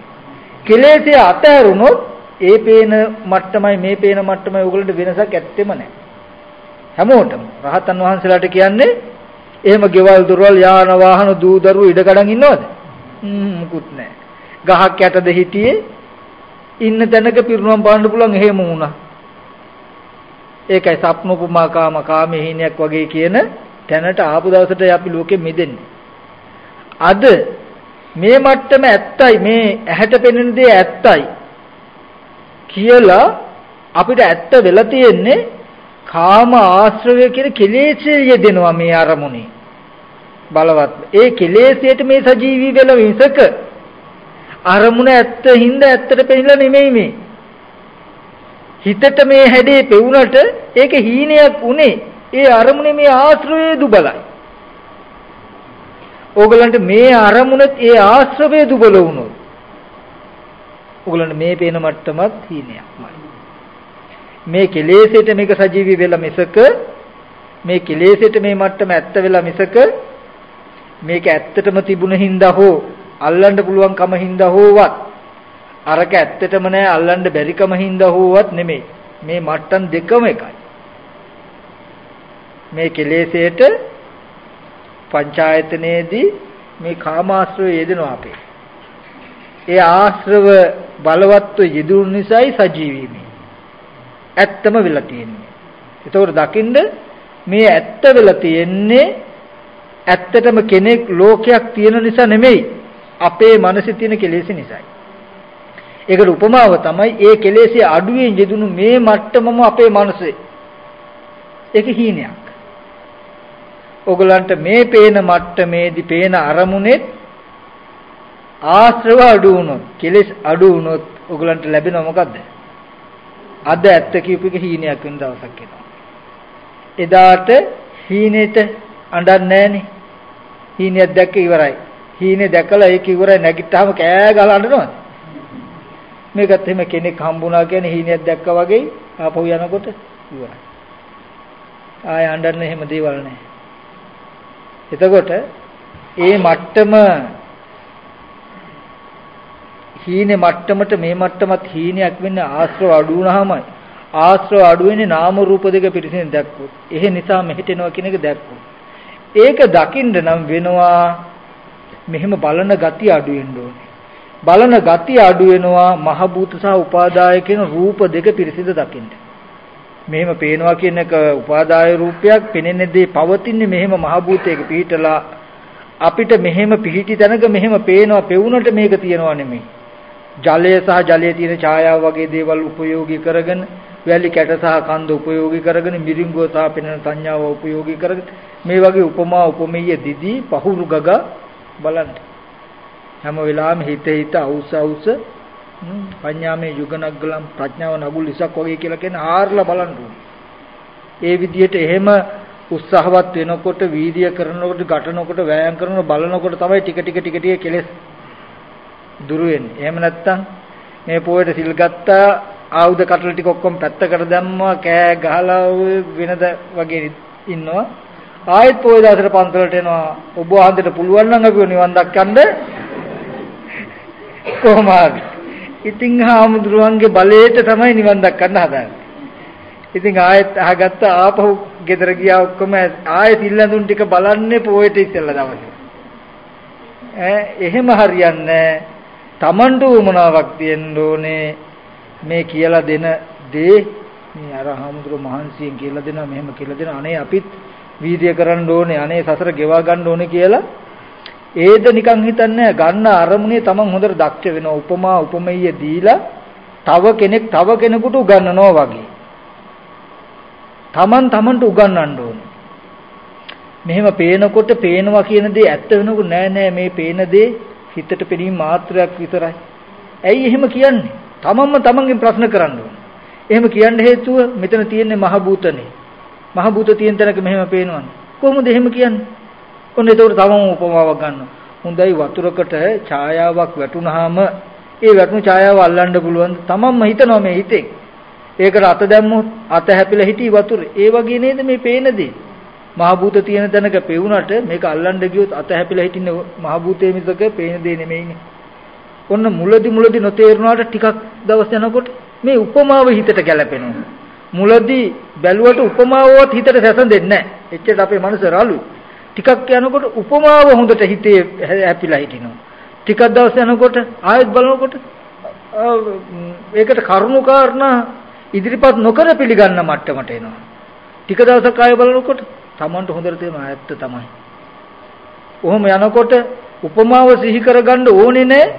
කෙලෙසය අතහැරුණොත් ඒ පේන මට්ටමයි මේ පේන මට්ටමයි ඕගොල්ලන්ට වෙනසක් ඇත්තෙම නැහැ. හැමෝටම රහතන් වහන්සේලාට කියන්නේ එහෙම ගෙවල් දොරවල් යාන වාහන දූ දරුවෝ ඉඩකඩම් ඉන්නවද? මුකුත් නැහැ. ගහක් යටද හිටියේ ඉන්න තැනක පිරුණම් පාන්න පුළුවන් එහෙම වුණා. ඒකයි සප්නෝපමා කාම කාමහීනයක් වගේ කියන තැනට ආපු දවසට අපි ලෝකෙ මිදෙන්නේ. අද මේ මට්ටම ඇත්තයි මේ ඇහැට පෙනෙන දේ ඇත්තයි කියලා අපිට ඇත්ත වෙලා තියෙන්නේ කාම ආශ්‍රවය කියන කෙලෙස්යේ යෙදෙනවා මේ අරමුණේ. බලවත්. ඒ කෙලෙස්යට මේ සජීවී වෙලා විසක අරමුණ ඇත්ත හින්දා ඇත්තට පෙනිලා නෙමෙයි මේ. හිතට මේ හැඩේ පෙවුනට ඒක හීනයක් උනේ. ඒ අරමුණේ මේ ආශ්‍රවයේ දුබලයි. ඕගලන්ට මේ අරමුණත් ඒ ආශ්‍රවයේ දුබල වුණොත් ඕගලන්ට මේ පේන මට්ටමත් හීනයක්මයි. මේ කෙලෙසෙට මේක සජීවී වෙලා මිසක මේ කෙලෙසෙට මේ මට්ටම ඇත්ත වෙලා මිසක මේක ඇත්තටම තිබුණ හින්දා හෝ අල්ලන්න පුළුවන් කම හින්දා හෝවත් අරක ඇත්තටම නෑ අල්ලන්න බැරිකම හින්දා හෝවත් නෙමෙයි. මේ මට්ටම් දෙකම එකයි. මේ කෙලෙසේට පංචායතනයේදී මේ කාමාශ්‍රය යෙදෙනවා අපේ. ඒ ආශ්‍රව බලවත්ව යෙදුණු නිසායි සජීවී මේ ඇත්තම වෙලා තියෙන්නේ ඒතකොට දකින්න මේ ඇත්ත වෙලා තියෙන්නේ ඇත්තටම කෙනෙක් ලෝකයක් තියෙන නිසා නෙමෙයි අපේ මනසේ තියෙන කෙලෙස් නිසායි. ඒකට උපමාව තමයි ඒ කෙලෙස්ේ අඩුවෙන් යෙදුණු මේ මට්ටමම අපේ මනසේ. ඒක හීනයක්. ඕගලන්ට මේ පේන මට්ටමේදී පේන අරමුණෙත් ආශ්‍රව අඩු වුණොත් කෙලෙස් අඩු වුණොත් ඕගලන්ට ලැබෙනව මොකද්ද? අද ඇත්ත කියපු එක හීනයක් වෙන දවසක් එනවා. එදාට හීනෙට අඬන්නේ නැහනේ. හීනියක් දැක්ක ඉවරයි. හීනේ දැකලා ඒක ඉවරයි නැගිට්ටාම කෑ ගහලා අඬනවද? මේකත් එහෙම කෙනෙක් හම්බුණා කියන්නේ හීනියක් දැක්කා වගේ ආපහු යනකොට ඉවරයි. ආය අඬන්න එහෙම දේවල් නැහැ. එතකොට ඒ මට්ටම හීනේ මට්ටමට මේ මට්ටමත් හීනයක් වෙන්න ආශ්‍රව අඩු වුණාමයි ආශ්‍රව අඩු වෙන්නේ නාම රූප දෙක පිරිසින් දැක්කොත්. එහෙ නිසා මෙහෙට එනවා කියන එක දැක්කොත්. ඒක දකින්න නම් වෙනවා මෙහෙම බලන ගතිය අඩු වෙන්න ඕනේ. බලන ගතිය අඩු වෙනවා මහ භූත සහ උපාදාය කියන රූප දෙක පිරිසිදු දකින්න. මෙහෙම පේනවා කියන එක උපාදාය රූපයක් පෙනෙන්නේ දේ පවතින්නේ මෙහෙම මහ භූතයක පිහිටලා අපිට මෙහෙම පිහිටි තැනක මෙහෙම පේනවා පෙවුනට මේක තියනවා නෙමෙයි. ජලය සහ ජලයේ තියෙන ඡායාව වගේ දේවල් උපයෝගී කරගෙන වැලි කැට සහ කන්ද උපයෝගී කරගෙන මිරිඟුව සහ පෙනෙන සංඥාව උපයෝගී කරගෙන මේ වගේ උපමා උපමෙය දිදී පහුරු ගග බලන්න. හැම වෙලාවෙම හිත හිත අවුස අවුස පඤ්ඤාමේ යුගනග්ගලම් ප්‍රඥාව නගුල් ඉසක් වගේ කියලා කියන ආර්ලා බලන්න ඒ විදිහට එහෙම උත්සාහවත් වෙනකොට වීර්ය කරනකොට ඝටනකොට වෑයම් කරනකොට බලනකොට තමයි ටික ටික ටික ටික කෙලස් දුරු වෙන්නේ. එහෙම නැත්තම් මේ පොයට සිල් ගත්තා ආයුධ කටල ටික ඔක්කොම පැත්තකට දැම්මා කෑ ගහලා වෙනද වගේ ඉන්නවා. ආයෙත් පොය දවසට පන්සලට එනවා. ඔබ වහන්සේට පුළුවන් නම් අපිව නිවන් දක්කන්න කොහොමද ඉතින් හාමුදුරුවන්ගේ බලයට තමයි නිවන් දක්කන්න හදන්නේ. ඉතින් ආයෙත් අහගත්ත ආපහු ගෙදර ගියා ඔක්කොම ආයෙ සිල්ලඳුන් ටික බලන්නේ පොයට ඉස්සෙල්ලා දවසේ. ඈ එහෙම හරියන්නේ තමන්ට උමනාවක් තියෙන්න ඕනේ. මේ කියලා දෙන දේ මේ අර හාමුදුරුවෝ මහන්සියෙන් කියලා දෙනවා මෙහෙම කියලා දෙනවා. අනේ අපිත් වීර්ය කරන්න ඕනේ අනේ සසර ගෙවා ගන්න ඕනේ කියලා. ඒද නිකන් හිතන්නේ ගන්න අරමුණේ තමන් හොඳට දක්ෂ වෙනවා. උපමා උපමෙය දීලා තව කෙනෙක් තව කෙනෙකුට උගන්වනවා වගේ. තමන් තමන්ට උගන්වන්න ඕනේ. මෙහෙම පේනකොට පේනවා කියන දේ ඇත්ත වෙනකොට නෑ නෑ. මේ පේන දේ හිතට පෙනීම මාත්‍රයක් විතරයි ඇයි එහෙම කියන්නේ තමන්ම තමන්ගෙන් ප්‍රශ්න කරන්න ඕනේ එහෙම කියන්න හේතුව මෙතන තියෙන්නේ මහ භූතනේ මහ භූත තියෙන තැනක මෙහෙම පේනවනේ. කොහොමද එහෙම කියන්නේ? ඔන්න ඒකට තවම උපමාවක් ගන්නවා. හොඳයි වතුරකට ඡායාවක් වැටුනහම ඒ වැටුණු ඡායාව අල්ලන්න පුළුවන්. තමන්ම හිතනවා මේ හිතෙන්. ඒකට අත දැම්මොත් අත හැපිලා හිටි වතුර. ඒ වගේ නේද මේ පේන දේ? මහ භූත තියෙන තැනක පෙවුනට මේක අල්ලන්න ගියොත් අත හැපිලා හිටින්නේ මහ භූතයේ මිසක පේන දේ නෙමෙයිනේ. ඔන්න මුලදි මුලදි නොතේරුණාට ටිකක් දවස් යනකොට මේ උපමාව හිතට ගැලපෙනවා. මුලදී බැලුවට උපමාවවත් හිතට සැසඳෙන්නේ නැහැ. එච්චර අපේ මනස රළුයි. ටිකක් යනකොට උපමාව හොඳට හිතේ හැපිලා හිටිනවා. ටිකක් දවස් යනකොට ආයෙත් බලනකොට ඒකට කරුණු කාරණා ඉදිරිපත් නොකර පිළිගන්න මට්ටමට එනවා. ටික දවසක් ආයෙ බලනකොට Tamanට හොඳට තේරෙනවා ඇත්ත තමයි. ඔහොම යනකොට උපමාව සිහි කරගන්න ඕනේ නැහැ.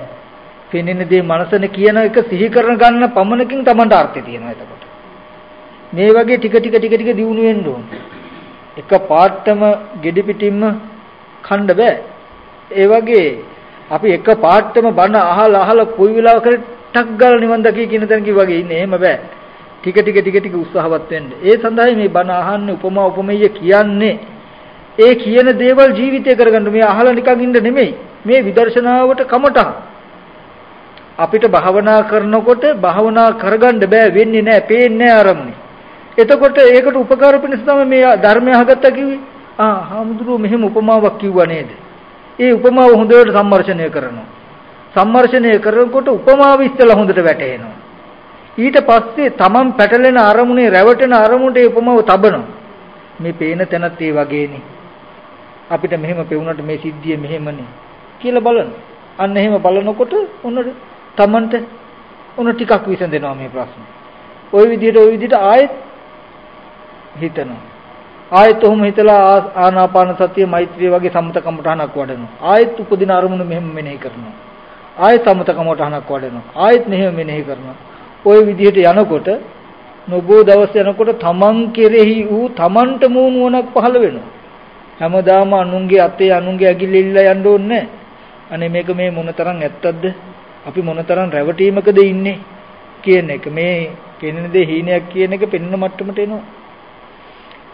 පෙනෙන දේ මනසනේ කියන එක සිහි කරන ගන්න පමණකින් Tamanට අර්ථය තියෙනවා එතකොට. මේ වගේ ටික ටික ටික ටික දියුණු වෙන්න ඕනේ. එක පාටම gedi pitimම කන්න බෑ. ඒ වගේ අපි එක පාටම බණ අහලා අහලා කොයි වෙලාවකරි ටක් ගාලා නිවන් දකී කියන තැනක වගේ ඉන්නේ. එහෙම බෑ. ටික ටික ටික ටික උත්සාහවත් වෙන්න. ඒ සඳහායි මේ බණ අහන්නේ උපමා උපමේය කියන්නේ. ඒ කියන දේවල් ජීවිතය කරගන්න මේ අහලා නිකන් ඉන්න නෙමෙයි. මේ විදර්ශනාවට කමටහන්. අපිට භාවනා කරනකොට භාවනා කරගන්න බෑ වෙන්නේ නැහැ, පේන්නේ නැහැ ආරම්භනේ. එතකොට ඒකට උපකාර පිණිස තමයි මේ ධර්මය අහගත්තා කිව්වේ. ආ හාමුදුරුවෝ මෙහෙම උපමාවක් කිව්වා නේද? ඒ උපමාව හොඳට සම්මර්ෂණය කරනවා. සම්මර්ෂණය කරනකොට උපමාව ඉස්සලා හොඳට වැටහෙනවා. ඊට පස්සේ Taman පැටලෙන අරමුණේ රැවටෙන අරමුණට ඒ උපමාව තබනවා. මේ පේන තැනත් ඒ වගේනේ. අපිට මෙහෙම පෙවුනට මේ සිද්ධිය මෙහෙමනේ කියලා බලන්න. අන්න එහෙම බලනකොට ඔන්න Tamanට ඔන්න ටිකක් විසඳෙනවා මේ ප්‍රශ්නේ. ওই විදිහට ওই විදිහට ආයෙත් හිතනවා. ආයෙත් ඔහොම හිතලා ආනාපාන සතිය මෛත්‍රිය වගේ සම්මත කමටහනක් වඩනවා. ආයෙත් උපදින අරමුණ මෙහෙම මෙනෙහි කරනවා. ආයෙත් සම්මත කමටහනක් වඩනවා. ආයෙත් මෙහෙම මෙනෙහි කරනවා. ওই විදිහට යනකොට නොබෝ දවස් යනකොට තමන් කෙරෙහි වූ තමන්ට මූණුවණක් පහළ වෙනවා. හැමදාම අනුන්ගේ අතේ අනුන්ගේ ඇඟිල්ල ඉල්ලලා යන්න ඕනේ අනේ මේක මේ මොනතරම් ඇත්තක්ද? අපි මොනතරම් රැවටීමකද ඉන්නේ කියන එක. මේ පෙනෙන දේ හීනයක් කියන එක පෙනෙන මට්ටමට එනවා.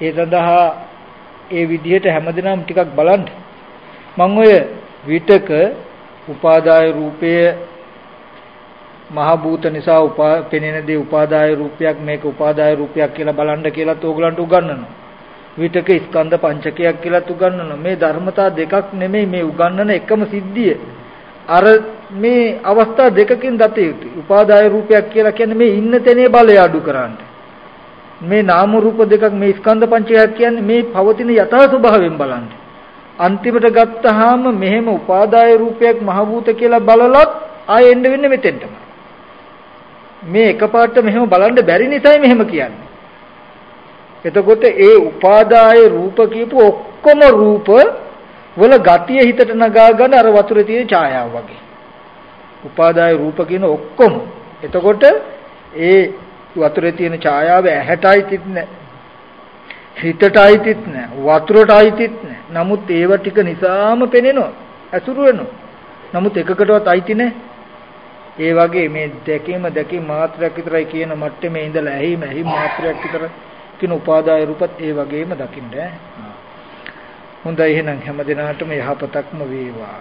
ඒ සඳහා ඒ විදිහට හැමදෙනාම ටිකක් බලන්න. මම ඔය විතක උපාදාය රූපය මහ භූත නිසා උපා පෙනෙන දේ උපාදාය රූපයක් මේක උපාදාය රූපයක් කියලා බලන්න කියලාත් ඕගලන්ට උගන්වනවා. විතක ස්කන්ධ පංචකයක් කියලාත් උගන්වනවා. මේ ධර්මතා දෙකක් නෙමෙයි මේ උගන්වන එකම සිද්ධිය. අර මේ අවස්ථා දෙකකින් දත යුතුයි. උපාදාය රූපයක් කියලා කියන්නේ මේ ඉන්න තැනේ බලය අඩු කරන්නේ. මේ නාම රූප දෙකක් මේ ස්කන්ධ පංචකයක් කියන්නේ මේ පවතින යථා ස්වභාවයෙන් බලන්න. අන්තිමට ගත්තාම මෙහෙම උපාදාය රූපයක් මහ භූත කියලා බලලත් ආයෙ එන්න වෙන්නේ මෙතෙන්ටම. මේ එකපාරට මෙහෙම බලන්න බැරි නිසායි මෙහෙම කියන්නේ. එතකොට ඒ උපාදාය රූප කියපු ඔක්කොම රූප වල ගතිය හිතට නගා ගන්න අර වතුරේ තියෙන ඡායාව වගේ. උපාදාය රූප කියන ඔක්කොම. එතකොට ඒ වතුරේ තියෙන ඡායාව ඇහැටයි තිත් නැහැ. හිතටයි තිත් නැහැ. වතුරටයි තිත් නැහැ. නමුත් ඒව ටික නිසාම පෙනෙනවා. ඇසුරු වෙනවා. නමුත් එකකටවත් අයිති නැහැ. ඒ වගේ මේ දැකීම දැකීම මාත්‍රයක් විතරයි කියන මට්ටමේ ඉඳලා ඇහිම ඇහිම මාත්‍රයක් විතර කියන උපාදාය රූපත් ඒ වගේම දකින්න. හොඳයි එහෙනම් හැම දිනාටම යහපතක්ම වේවා.